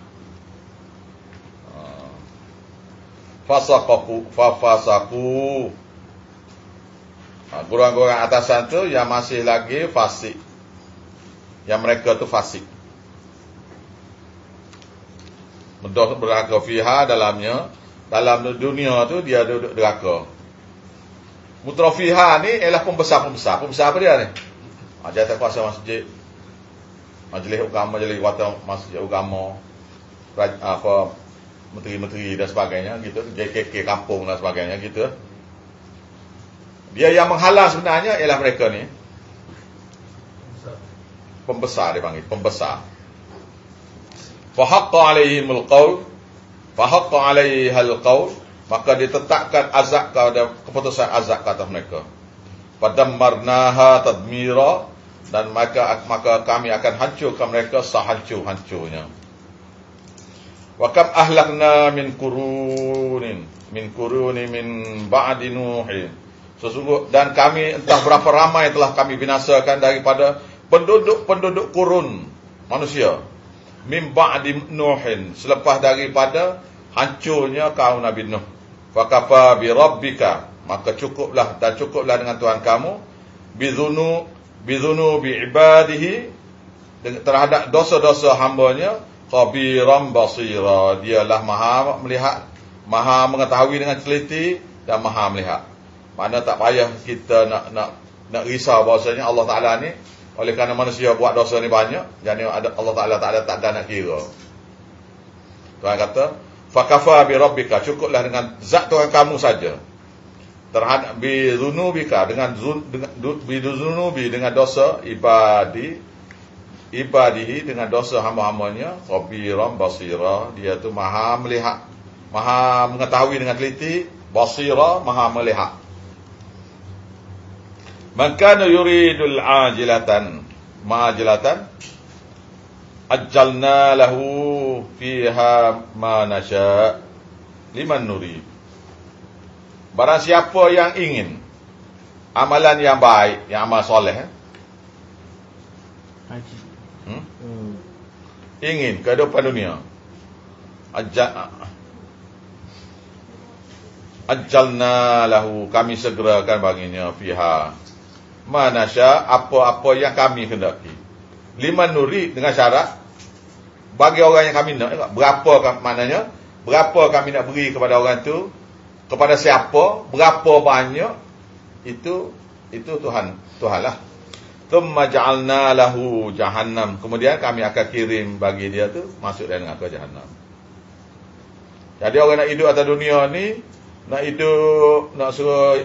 Fasaqu fa fasaqu golongan-golongan atasan tu yang masih lagi fasik. Yang mereka tu fasik. Mudah beraka fiha dalamnya. Dalam dunia tu dia duduk deraka. Mutrafiha ni ialah pembesar-pembesar. Pembesar apa dia ni? Ha, jawatan kuasa masjid. Majlis agama, majlis kuasa masjid agama. Raj, apa menteri-menteri dan sebagainya gitu, JKK kampung dan sebagainya gitu. Dia yang menghalang sebenarnya ialah mereka ni. Pembesar dia panggil, pembesar. Fahaqqa alaihimul qaul, fahaqqa alaihal qaul, maka ditetapkan azab kepada keputusan azab kata mereka. Padammarnaha tadmira dan maka maka kami akan hancurkan mereka sehancur-hancurnya. Wa kam ahlakna min qurunin min quruni min ba'di nuhin. Sesungguh dan kami entah berapa ramai telah kami binasakan daripada penduduk-penduduk kurun manusia. Min ba'di nuhin. Selepas daripada hancurnya kaum Nabi Nuh. Fa kafa bi rabbika. Maka cukuplah dan cukuplah dengan Tuhan kamu. Bizunu bizunu bi ibadihi. Terhadap dosa-dosa hamba-Nya. Khabiran basira. Dialah maha melihat maha mengetahui dengan teliti dan maha melihat mana tak payah kita nak nak nak risau bahasanya Allah Taala ni oleh kerana manusia buat dosa ni banyak jadi Allah Taala tak ada tak ada nak kira. Tuhan kata fakafa bi rabbika cukuplah dengan zat Tuhan kamu saja. Terhadap bi dzunubika dengan dengan bi dzunubi dengan dosa ibadi ibadihi dengan dosa hamba-hambanya khabiran basira dia tu maha melihat maha mengetahui dengan teliti basira maha melihat man kana yuridul ajilatan. Ma'ajilatan ajjalna lahu fiha ma nasha. Liman nurid. Barang siapa yang ingin amalan yang baik, yang amal soleh, Haji. hmm? Hmm. ingin kehidupan dunia, ajak ajalna lahu. Kami segerakan baginya fiha manasya apa-apa yang kami hendaki lima nuri dengan syarat bagi orang yang kami nak berapa kam- maknanya berapa kami nak beri kepada orang tu kepada siapa berapa banyak itu itu Tuhan Tuhanlah thumma ja'alna lahu jahannam. Kemudian kami akan kirim bagi dia tu masuk dalam neraka jahannam. Jadi orang nak hidup atas dunia ni nak hidup nak suruh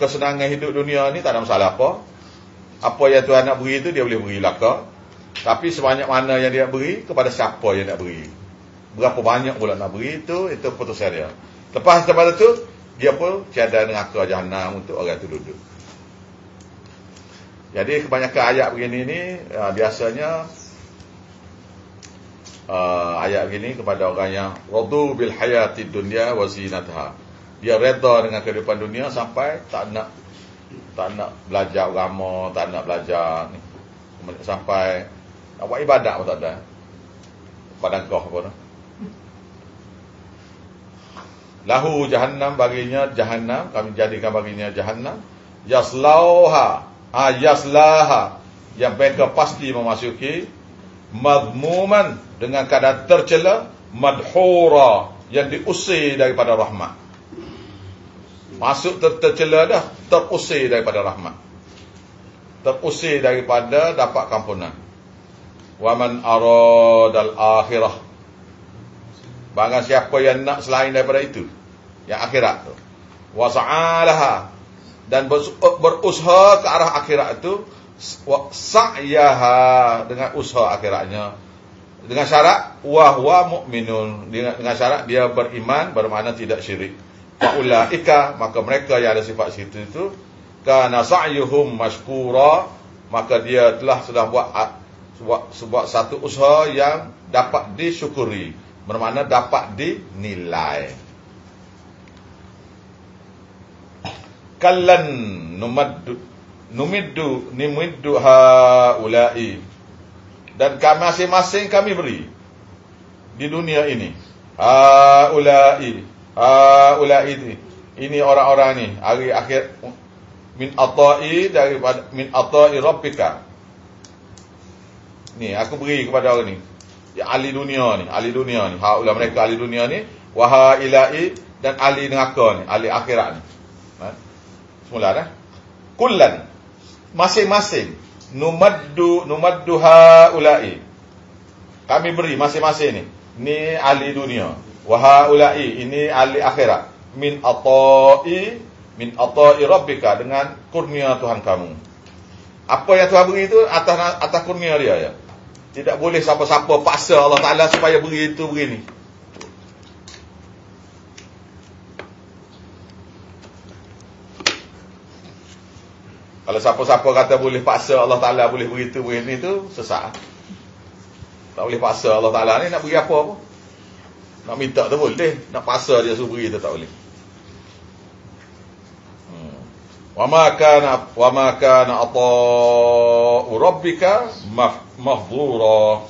kesenangan hidup dunia ni tak ada masalah apa apa yang Tuhan nak beri tu dia boleh beri laka tapi sebanyak mana yang dia nak beri kepada siapa yang nak beri berapa banyak pula nak beri itu itu putusan dia Lepas daripada tu dia pun tiada neraka jahanam untuk orang tu duduk. Jadi kebanyakan ayat begini ni uh, biasanya uh, ayat begini kepada orang yang radu bil hayati dunya wa zinataha. Dia redha dengan kehidupan dunia sampai tak nak tak nak belajar agama, tak nak belajar ni. Sampai nak buat ibadat pun tak ada. Padang kau tu. Lahu jahannam baginya jahannam. Kami jadikan baginya jahannam. Yaslauha. Ha yaslaha. Yang mereka pasti memasuki madmuman. Dengan keadaan tercela madhura. Yang diusir daripada rahmat masuk ter tercela dah terusir daripada rahmat. Terusir daripada dapat kampunan. Waman aradal akhirah. Barang siapa yang nak selain daripada itu Yang akhirat tu Wasa'alaha Dan berusaha ke arah akhirat itu Sa'yaha Dengan usaha akhiratnya Dengan syarat Wahwa mu'minun. Dengan, dengan syarat dia beriman Bermakna tidak syirik Fa'ula'ika Maka mereka yang ada sifat situ itu Kana sa'yuhum mashkura Maka dia telah sudah buat buat satu usaha yang dapat disyukuri bermakna dapat dinilai. Kallan numaddu numiddu nimiddu haula'i dan kami masing-masing kami beri di dunia ini. Haula'i haula'i ini ini orang-orang ni hari akhir min ata'i daripada min ata'i rabbika. Ni aku beri kepada orang ni ya, ahli dunia ni, ahli dunia ni. Haula mereka ahli dunia ni, waha ilai dan ahli neraka ni, ahli akhirat ni. Ha? Semula dah. Kullan masing-masing numaddu numaddu haula'i. Kami beri masing-masing ni. Ni ahli dunia. Wa haula'i ini ahli akhirat. Min ata'i min ata'i rabbika dengan kurnia Tuhan kamu. Apa yang Tuhan beri itu atas atas kurnia dia ya. Tidak boleh siapa-siapa paksa Allah Taala supaya beri itu beri ni. Kalau siapa-siapa kata boleh paksa Allah Ta'ala boleh beritahu beri ni tu, sesat. Tak boleh paksa Allah Ta'ala ni nak beri apa pun. Nak minta tu boleh. Nak paksa dia suruh beri tu tak boleh. Hmm. Wa ma kana wa ma kana ata'u rabbika mah- mahdhura.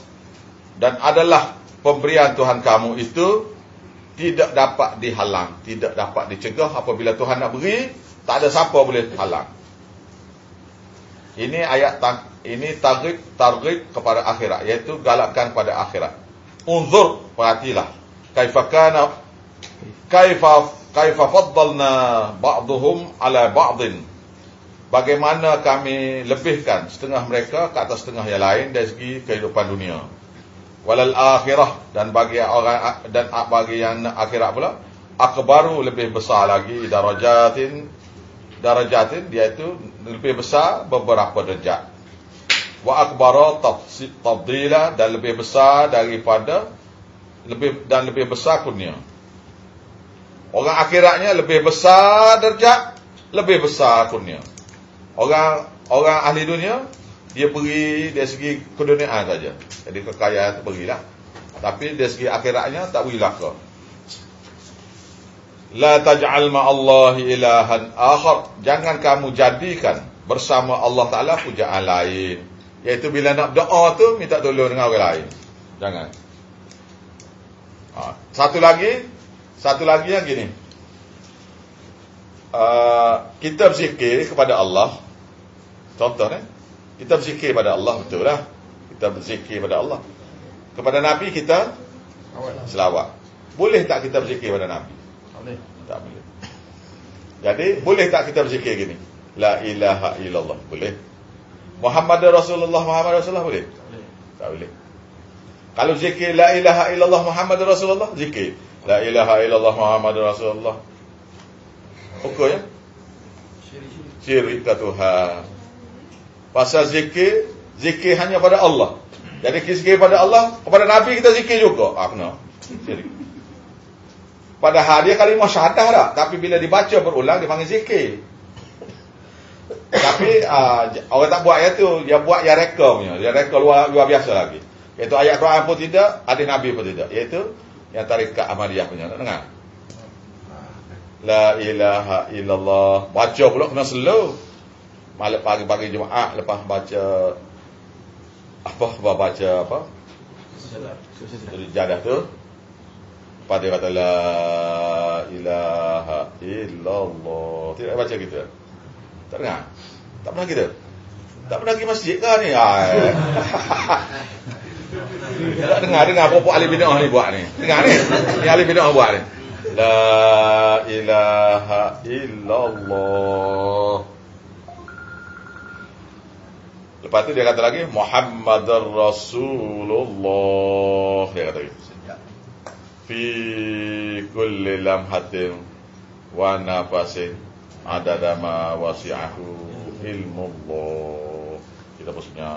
Dan adalah pemberian Tuhan kamu itu tidak dapat dihalang, tidak dapat dicegah apabila Tuhan nak beri, tak ada siapa boleh halang. Ini ayat ini targhib targhib kepada akhirat iaitu galakkan pada akhirat. Unzur perhatilah kaifa kana kaifa kaifa faddalna ba'dhum ala ba'din. Bagaimana kami lebihkan setengah mereka ke atas setengah yang lain dari segi kehidupan dunia. Walal akhirah dan bagi orang dan bagi yang akhirat pula akbaru lebih besar lagi darajatin darajatin iaitu lebih besar beberapa derajat. Wa akbara tafdila dan lebih besar daripada lebih dan lebih besar kurnia. Orang akhiratnya lebih besar derajat, lebih besar kurnia. Orang orang ahli dunia dia beri dari segi keduniaan saja. Jadi kekayaan berilah. Tapi dari segi akhiratnya tak berilah ke. La taj'al ma'allahi ilahan akhar. Jangan kamu jadikan bersama Allah Ta'ala pujaan lain. Iaitu bila nak doa tu, minta tolong dengan orang lain. Jangan. Ha. Satu lagi, satu lagi yang gini. Uh, kita berzikir kepada Allah. Contoh ni. Kita berzikir kepada Allah, betul lah. Kita berzikir kepada Allah. Kepada Nabi kita selawat. Boleh tak kita berzikir kepada Nabi? boleh. Tak boleh. Jadi, boleh tak kita berzikir gini? La ilaha illallah. Boleh. Muhammad Rasulullah Muhammad Rasulullah boleh? boleh. Tak boleh. Kalau zikir la ilaha illallah Muhammad Rasulullah, zikir. La ilaha illallah Muhammad Rasulullah. Ukur ya? Syirik ke Tuhan. Pasal zikir, zikir hanya pada Allah. Jadi zikir pada Allah, kepada Nabi kita zikir juga. Ah, kena. Syirik. Padahal dia kalimah syahadah tak. Tapi bila dibaca berulang, dia panggil zikir. Tapi uh, orang tak buat yang tu, dia buat yang reka punya. Dia reka luar, luar biasa lagi. Iaitu ayat Quran pun tidak, hadis Nabi pun tidak. Iaitu yang tarikat Ahmadiyah punya. Tak dengar? La ilaha illallah. Baca pula kena slow. Malam pagi-pagi Jumaat lepas baca apa apa baca apa? Jadi jadah tu. Lepas dia kata la ilaha illallah. Tidak baca gitu. Tak dengar? Tak pernah kita? Tak pernah pergi masjid ke ni? Dengar, dengar apa-apa ahli bid'ah ni buat ni. Dengar ni. Ni ahli bid'ah buat ni. La ilaha illallah. Lepas tu dia kata lagi Muhammadar Rasulullah. Dia kata lagi. Fi kulli lamhatin wa nafasin adada ma wasi'ahu ilmullah. Kita maksudnya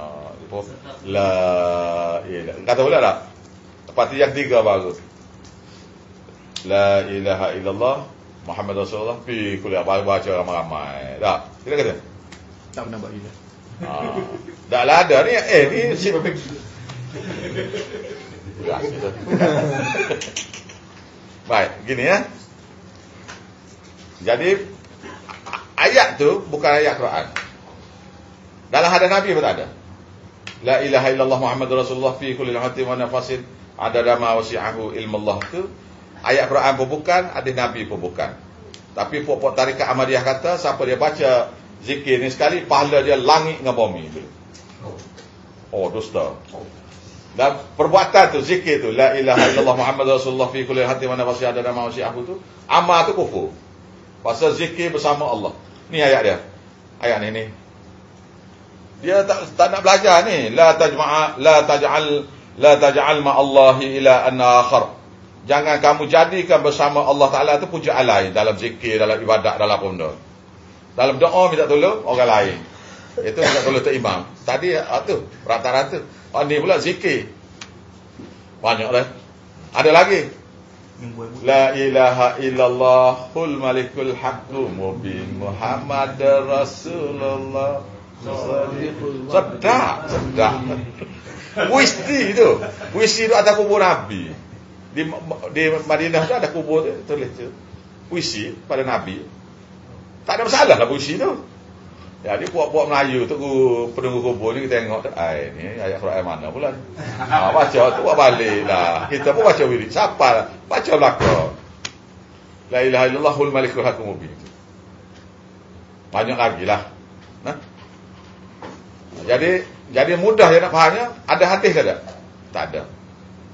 apa? La ilaha. Kata pula tak? Lepas tu yang tiga baru. La ilaha illallah Muhammad Rasulullah fi kulli baru baca ramai-ramai. Tak? Kita kata. Tak pernah buat juga. Ha. Dah lah ada ni. Eh ni si. Baik, gini ya. Jadi ayat tu bukan ayat Quran. Dalam hadis Nabi pun tak ada. La ilaha illallah Muhammad Rasulullah fi kulli lamhatin wa nafasin adada ma wasi'ahu ilmullah tu ayat Quran pun bukan, hadis Nabi pun bukan. Tapi pokok tarikat Ahmadiyah kata siapa dia baca zikir ni sekali pahala dia langit dengan bumi tu. Oh, dusta. Dan perbuatan tu zikir tu la ilaha illallah Muhammad Rasulullah fi kulli hati mana wasi ada nama wasi aku tu amal tu kufur. Pasal zikir bersama Allah. Ni ayat dia. Ayat ni ni. Dia tak tak nak belajar ni. La tajma'a la taj'al la taj'al ma Allah ila an akhar. Jangan kamu jadikan bersama Allah Taala tu puja lain dalam zikir, dalam ibadat, dalam apa benda. Dalam doa minta tolong orang lain. Itu minta tolong tu imam. Tadi ah, tu rata-rata. Oh ni pula zikir. Banyak dah. Ada lagi. La ilaha illallahul malikul haqqul mubin Muhammad Rasulullah Sedap, sedap. Puisi tu. Puisi tu atas kubur Nabi. Di di Madinah tu ada kubur tu tulis tu. Puisi pada Nabi. Tak ada masalah lah puisi tu. Jadi puak-puak Melayu tu penunggu kubur ni kita tengok tu. Ai ni ayat Quran mana pula ni. Ha, baca tu buat balik lah. Kita pun baca wirid. Siapa? Baca belakang. La ilaha illallahul malikul hakim mubin. Banyak lagi lah. Jadi jadi mudah je nak fahamnya. Ada hadis ke tak? Tak ada.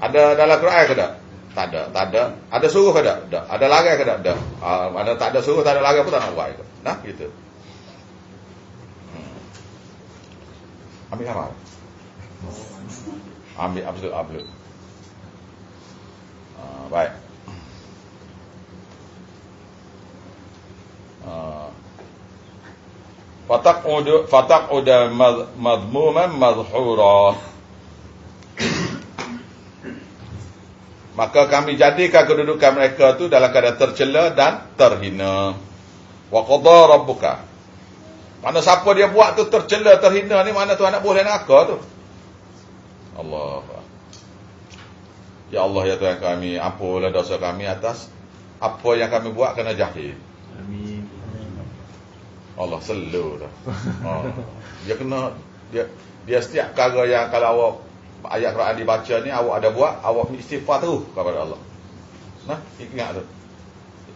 Ada dalam Quran ke tak? Tak ada. Tak ada. Ada suruh ke tak? Tak. Ada larang ke tak? Tak. Ah, ada tak ada suruh, tak ada larang pun tak nak buat itu. Nah, gitu. Hmm. Ambil apa? Ambil absolut absolut. Ah, baik. Ah. Fataqud fataqud madmuman madhura. Maka kami jadikan kedudukan mereka tu dalam keadaan tercela dan terhina. Wa qadha rabbuka. Mana siapa dia buat tu tercela, terhina ni mana Tuhan nak boleh neraka tu? Allah. Ya Allah ya Tuhan kami, ampunlah dosa kami atas apa yang kami buat kena jahil. Amin. Allah selalu dah. Ha. Dia kena dia dia setiap perkara yang kalau awak ayat Quran dibaca ni awak ada buat, awak istighfar terus kepada Allah. Nah, ingat tu.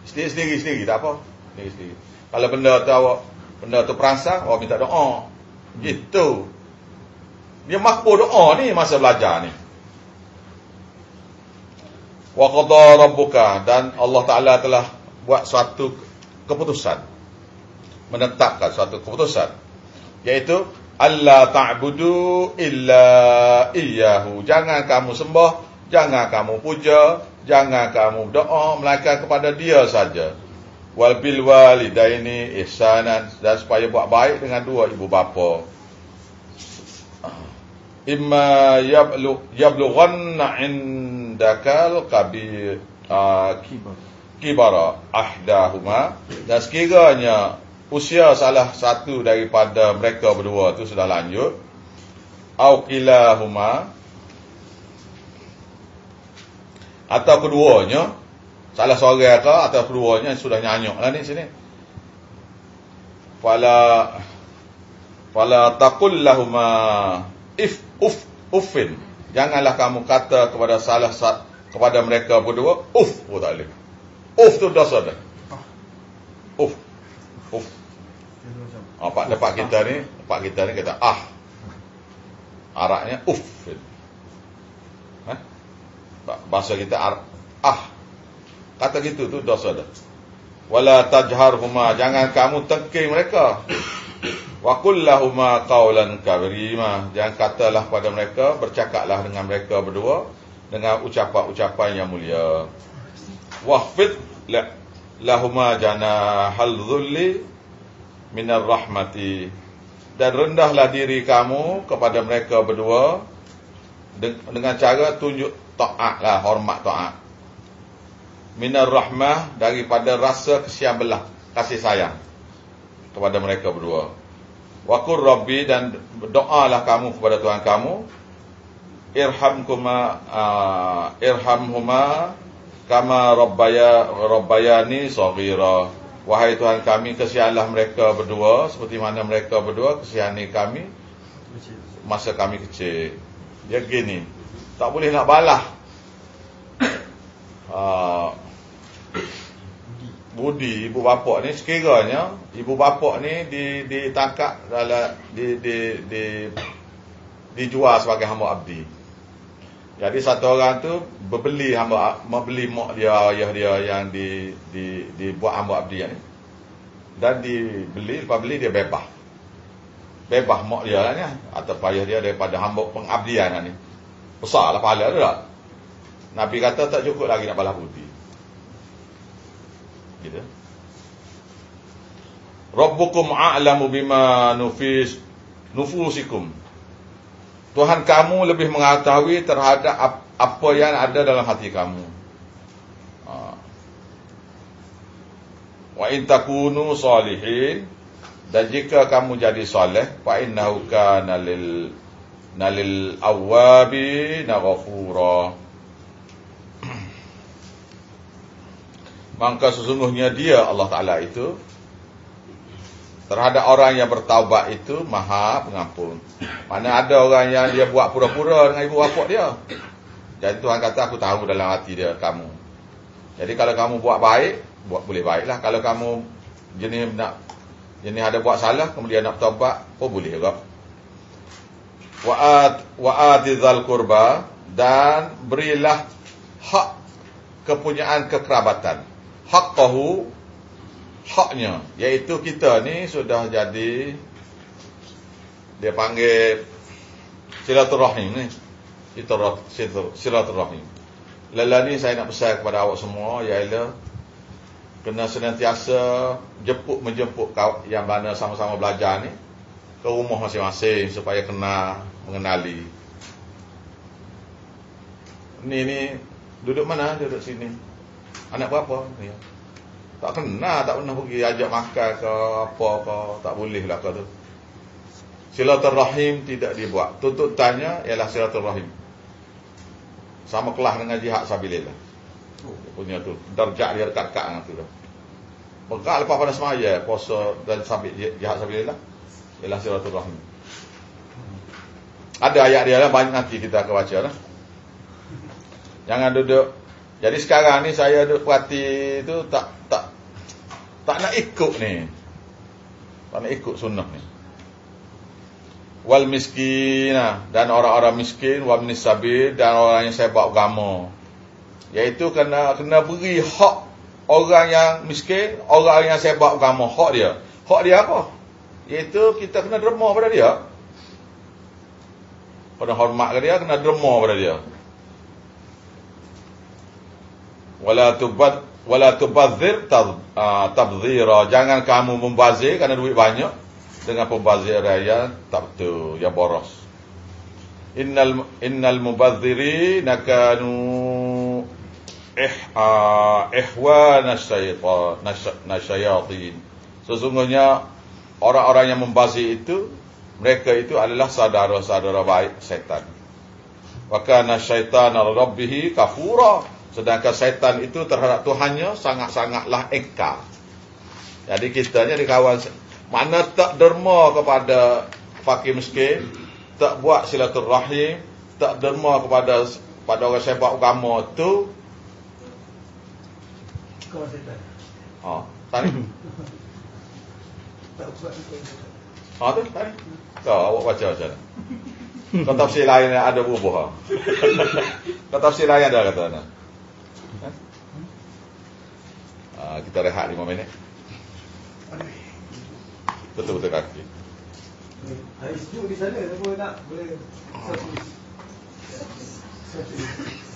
Sendiri sendiri tak apa. Sendiri sendiri. Kalau benda tu awak benda tu perasan, awak minta doa. Gitu. Dia makbul doa ni masa belajar ni. Wa qadha rabbuka dan Allah Taala telah buat suatu keputusan menetapkan suatu keputusan iaitu alla ta'budu illa iyyahu. Jangan kamu sembah jangan kamu puja jangan kamu doa melainkan kepada dia saja. Wal bil walidaini ihsanan. Dan supaya buat baik dengan dua ibu bapa. Imma yablu yablughanna indakal kabir uh, kibara ahdahuma. Dan sekiranya usia salah satu daripada mereka berdua tu sudah lanjut. Au kilahuma. Atau keduanya. Salah seorang ke atau keduanya sudah nyanyuk lah ni sini. Fala fala taqul lahuma if uf uffin. Janganlah kamu kata kepada salah kepada mereka berdua uff pun tak boleh uff tu dosa dah uff uff Oh, pak dapat kita ni, pak kita ni kata ah. Araknya uff. Ha? Bahasa kita ar ah. Kata gitu tu dosa dah. Wala tajharhuma, jangan kamu tengking mereka. Wa qul lahumu qawlan karima. Jangan katalah pada mereka, bercakaplah dengan mereka berdua dengan ucapan-ucapan yang mulia. Wahfid lahuma janahal dhulli minar rahmati. Dan rendahlah diri kamu kepada mereka berdua dengan cara tunjuk taat lah hormat taat. Minar rahmah daripada rasa kesian belah kasih sayang kepada mereka berdua. Waqur rabbi dan doalah kamu kepada Tuhan kamu. Irhamkuma uh, irhamhuma kama rabbaya rabbayani saghira Wahai Tuhan kami, kesianlah mereka berdua seperti mana mereka berdua kesihani kami masa kami kecil. Dia gini, tak boleh nak balah. Uh, budi ibu bapa ni sekiranya ibu bapa ni di ditangkap dalam di di di dijual sebagai hamba abdi. Jadi satu orang tu berbeli hamba membeli mak dia ayah dia yang di di dibuat hamba abdi ni. Dan dibeli lepas beli dia bebas. bebas mak dia lah ni atau payah dia daripada hamba pengabdian lah ni. Besarlah pahala dia tak? Nabi kata tak cukup lagi nak balas budi. Gitu. Rabbukum a'lamu bima nufis nufusikum Tuhan kamu lebih mengetahui terhadap apa yang ada dalam hati kamu. Ha. Wa in takunu salihin dan jika kamu jadi soleh fa innahu kana lil nalil awabi naghfura. Maka sesungguhnya dia Allah Taala itu terhadap orang yang bertaubat itu maha pengampun. Mana ada orang yang dia buat pura-pura dengan ibu bapa dia. Jadi Tuhan kata aku tahu dalam hati dia kamu. Jadi kalau kamu buat baik, buat boleh baiklah. Kalau kamu jenis nak jenis ada buat salah kemudian nak taubat, pun boleh juga. Wa'at wa'atizal kurba dan berilah hak kepunyaan kekerabatan. Haqqahu haknya. Iaitu kita ni sudah jadi dia panggil silaturahim ni. Silaturahim. Lala ni saya nak pesan kepada awak semua ialah kena senantiasa jemput menjemput yang mana sama-sama belajar ni ke rumah masing-masing supaya kena mengenali. Ni ni duduk mana? Duduk sini. Anak berapa? Ni tak kena, tak pernah pergi ajak makan ke apa ke, tak boleh lah kata. Silaturrahim tidak dibuat. Tuntutannya ialah silaturrahim. Sama kelas dengan jihad sabilillah. Dia punya tu, darjat dia dekat-dekat dengan tu dah. Maka lepas pada semaya, puasa dan sambil jihad sabilillah, ialah silaturrahim. Ada ayat dia lah, banyak nanti kita akan baca lah. Jangan duduk jadi sekarang ni saya duduk perhati tu tak tak tak nak ikut ni. Tak nak ikut sunnah ni. Wal miskina dan orang-orang miskin wal misabil dan orang yang sebab agama. Iaitu kena kena beri hak orang yang miskin, orang yang sebab agama hak dia. Hak dia apa? Iaitu kita kena derma pada dia. Pada hormat ke dia, kena derma pada dia wala tubad wala tubadzir ah, tabdhira jangan kamu membazir kerana duit banyak. Dengan pembazir tak betul. Yang boros. Innal innal mubadziri nakanu ih uh, ihwan syaitan sesungguhnya orang-orang yang membazir itu mereka itu adalah saudara-saudara baik syaitan wa kana syaitana rabbih kafura Sedangkan syaitan itu terhadap Tuhannya sangat-sangatlah engkar. Jadi kita ni kawan mana tak derma kepada fakir miskin, tak buat silaturahim, tak derma kepada pada orang sebab agama tu Kau setan. Ha, tadi. Tak buat itu. Ha tu tadi. Kau awak baca macam mana? Kau tafsir lain ada bubuh. Kau tafsir lain ada kata mana? Uh, kita rehat 5 minit. Betul-betul kaki. Hari sejuk di sana, siapa nak boleh satu. Satu.